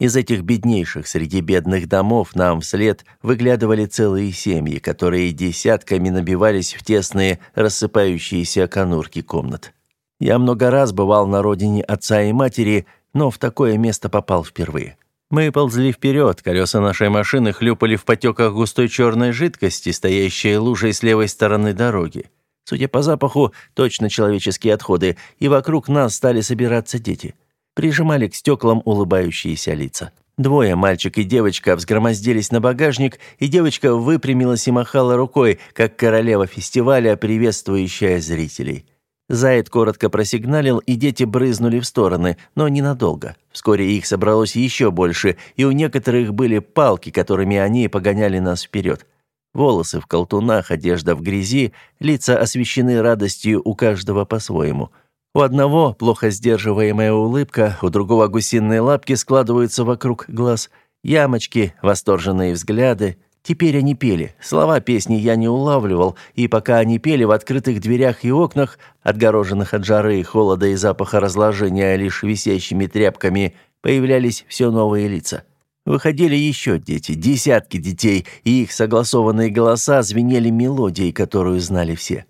Из этих беднейших среди бедных домов нам вслед выглядывали целые семьи, которые десятками набивались в тесные, рассыпающиеся конурки комнат. Я много раз бывал на родине отца и матери, но в такое место попал впервые. Мы ползли вперед, колеса нашей машины хлюпали в потеках густой черной жидкости, стоящей лужей с левой стороны дороги. Судя по запаху, точно человеческие отходы, и вокруг нас стали собираться дети. Прижимали к стеклам улыбающиеся лица. Двое, мальчик и девочка, взгромоздились на багажник, и девочка выпрямилась и махала рукой, как королева фестиваля, приветствующая зрителей. Заяц коротко просигналил, и дети брызнули в стороны, но ненадолго. Вскоре их собралось еще больше, и у некоторых были палки, которыми они погоняли нас вперед. Волосы в колтунах, одежда в грязи, лица освещены радостью у каждого по-своему. У одного плохо сдерживаемая улыбка, у другого гусиные лапки складываются вокруг глаз, ямочки, восторженные взгляды, Теперь они пели. Слова песни я не улавливал, и пока они пели в открытых дверях и окнах, отгороженных от жары, холода и запаха разложения лишь висящими тряпками, появлялись все новые лица. Выходили еще дети, десятки детей, и их согласованные голоса звенели мелодией, которую знали все.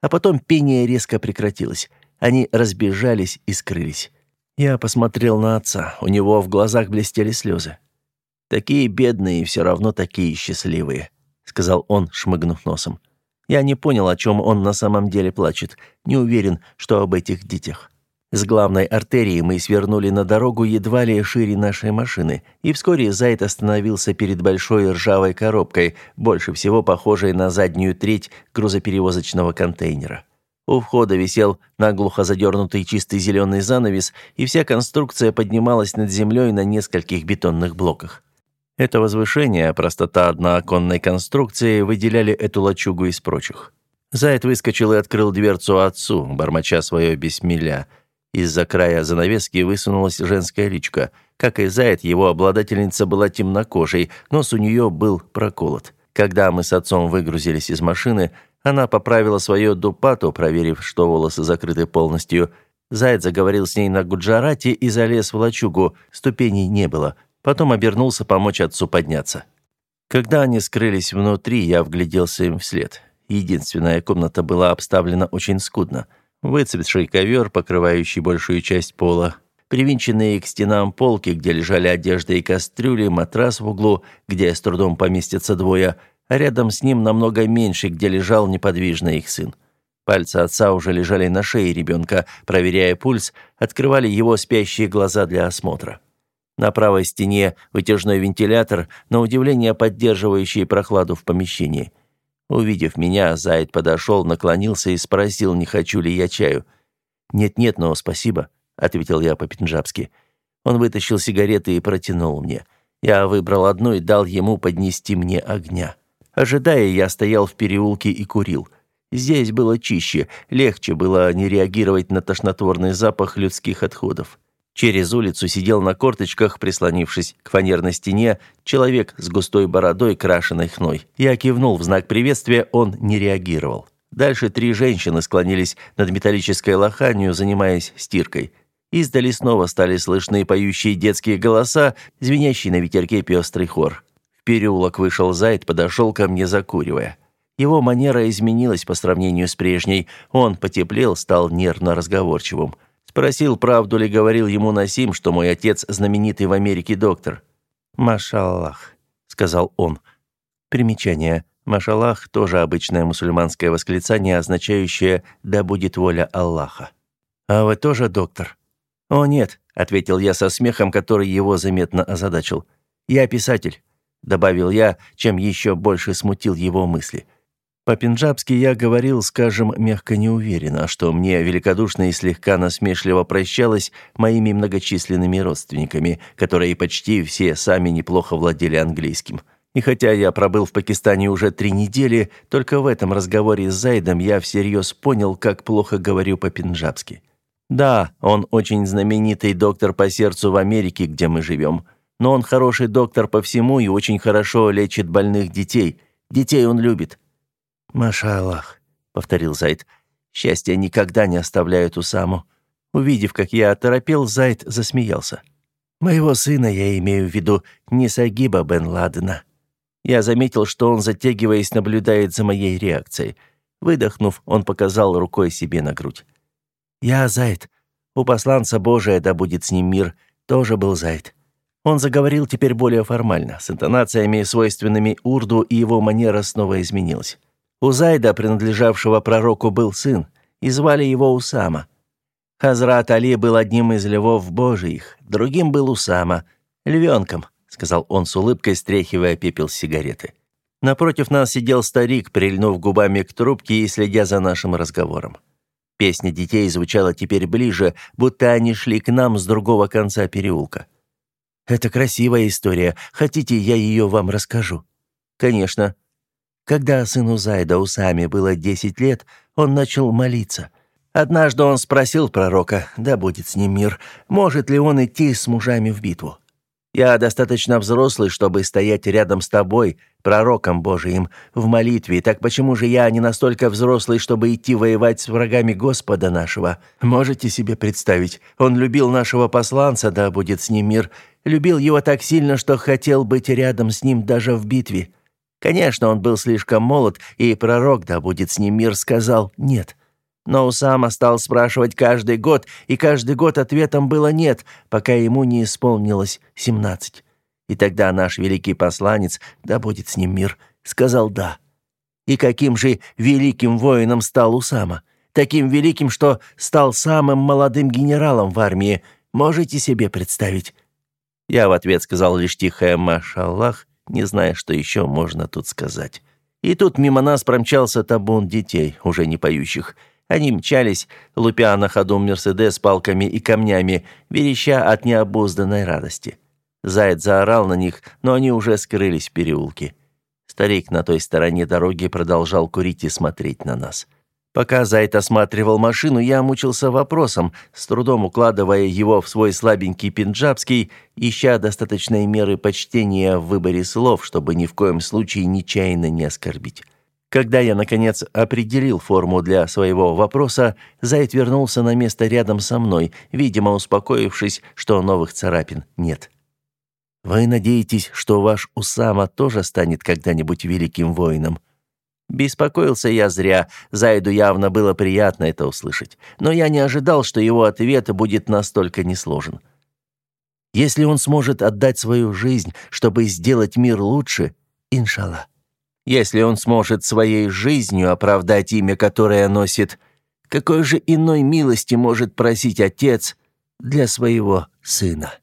А потом пение резко прекратилось. Они разбежались и скрылись. Я посмотрел на отца. У него в глазах блестели слезы. Такие бедные и все равно такие счастливые», — сказал он, шмыгнув носом. Я не понял, о чем он на самом деле плачет. Не уверен, что об этих детях. С главной артерии мы свернули на дорогу едва ли шире нашей машины, и вскоре Зайд остановился перед большой ржавой коробкой, больше всего похожей на заднюю треть грузоперевозочного контейнера. У входа висел наглухо задернутый чистый зеленый занавес, и вся конструкция поднималась над землей на нескольких бетонных блоках. Это возвышение, простота однооконной конструкции выделяли эту лачугу из прочих. Заяц выскочил и открыл дверцу отцу, бормоча свое бессмеля. Из-за края занавески высунулась женская личка. Как и Заяц, его обладательница была темнокожей, нос у нее был проколот. Когда мы с отцом выгрузились из машины, она поправила свое дупату, проверив, что волосы закрыты полностью. Заяц заговорил с ней на гуджарате и залез в лачугу. Ступеней не было – Потом обернулся помочь отцу подняться. Когда они скрылись внутри, я вгляделся им вслед. Единственная комната была обставлена очень скудно. Выцветший ковер, покрывающий большую часть пола, привинченные к стенам полки, где лежали одежда и кастрюли, матрас в углу, где с трудом поместятся двое, а рядом с ним намного меньше, где лежал неподвижно их сын. Пальцы отца уже лежали на шее ребенка, проверяя пульс, открывали его спящие глаза для осмотра. На правой стене вытяжной вентилятор, на удивление поддерживающий прохладу в помещении. Увидев меня, Зайд подошел, наклонился и спросил, не хочу ли я чаю. «Нет-нет, но спасибо», — ответил я по-пенджабски. Он вытащил сигареты и протянул мне. Я выбрал одну и дал ему поднести мне огня. Ожидая, я стоял в переулке и курил. Здесь было чище, легче было не реагировать на тошнотворный запах людских отходов. Через улицу сидел на корточках, прислонившись к фанерной стене, человек с густой бородой, крашеной хной. Я кивнул в знак приветствия, он не реагировал. Дальше три женщины склонились над металлической лоханью, занимаясь стиркой. Издали снова стали слышны поющие детские голоса, звенящий на ветерке пестрый хор. В переулок вышел Зайд, подошел ко мне, закуривая. Его манера изменилась по сравнению с прежней. Он потеплел, стал нервно разговорчивым. Спросил, правду ли говорил ему Насим, что мой отец знаменитый в Америке доктор. «Машаллах», — сказал он. Примечание. «Машаллах» — тоже обычное мусульманское восклицание, означающее «да будет воля Аллаха». «А вы тоже доктор?» «О, нет», — ответил я со смехом, который его заметно озадачил. «Я писатель», — добавил я, чем еще больше смутил его мысли. По-пенджабски я говорил, скажем, мягко неуверенно, что мне великодушно и слегка насмешливо прощалась моими многочисленными родственниками, которые почти все сами неплохо владели английским. И хотя я пробыл в Пакистане уже три недели, только в этом разговоре с Зайдом я всерьез понял, как плохо говорю по-пенджабски. Да, он очень знаменитый доктор по сердцу в Америке, где мы живем. Но он хороший доктор по всему и очень хорошо лечит больных детей. Детей он любит». «Маша Аллах», — повторил Зайд. «Счастье никогда не оставляют Усаму». Увидев, как я оторопел, Зайд засмеялся. «Моего сына я имею в виду не Сагиба бен Ладена». Я заметил, что он, затягиваясь, наблюдает за моей реакцией. Выдохнув, он показал рукой себе на грудь. «Я Зайд. У посланца Божия, да будет с ним мир, тоже был Зайд». Он заговорил теперь более формально, с интонациями, свойственными Урду, и его манера снова изменилась. У Зайда, принадлежавшего пророку, был сын, и звали его Усама. Хазрат Али был одним из львов божьих, другим был Усама, львенком, сказал он с улыбкой, стряхивая пепел сигареты. Напротив нас сидел старик, прильнув губами к трубке и следя за нашим разговором. Песня детей звучала теперь ближе, будто они шли к нам с другого конца переулка. «Это красивая история. Хотите, я ее вам расскажу?» «Конечно». Когда сыну Зайда Усами было десять лет, он начал молиться – Однажды он спросил пророка, да будет с ним мир, может ли он идти с мужами в битву. «Я достаточно взрослый, чтобы стоять рядом с тобой, пророком Божиим, в молитве, так почему же я не настолько взрослый, чтобы идти воевать с врагами Господа нашего? Можете себе представить, он любил нашего посланца, да будет с ним мир, любил его так сильно, что хотел быть рядом с ним даже в битве. Конечно, он был слишком молод, и пророк, да будет с ним мир, сказал «нет». Но Усама стал спрашивать каждый год, и каждый год ответом было «нет», пока ему не исполнилось семнадцать. И тогда наш великий посланец, да будет с ним мир, сказал «да». И каким же великим воином стал Усама? Таким великим, что стал самым молодым генералом в армии. Можете себе представить? Я в ответ сказал лишь тихое «Машаллах», не зная, что еще можно тут сказать. И тут мимо нас промчался табун детей, уже не поющих – они мчались, лупя на ходу Мерседес палками и камнями, вереща от необузданной радости. Заяц заорал на них, но они уже скрылись в переулке. Старик на той стороне дороги продолжал курить и смотреть на нас. Пока Зайд осматривал машину, я мучился вопросом, с трудом укладывая его в свой слабенький пенджабский, ища достаточной меры почтения в выборе слов, чтобы ни в коем случае нечаянно не оскорбить. Когда я, наконец, определил форму для своего вопроса, Зайд вернулся на место рядом со мной, видимо, успокоившись, что новых царапин нет. «Вы надеетесь, что ваш Усама тоже станет когда-нибудь великим воином?» Беспокоился я зря, Зайду явно было приятно это услышать, но я не ожидал, что его ответ будет настолько несложен. Если он сможет отдать свою жизнь, чтобы сделать мир лучше, иншаллах. Если он сможет своей жизнью оправдать имя, которое носит, какой же иной милости может просить отец для своего сына?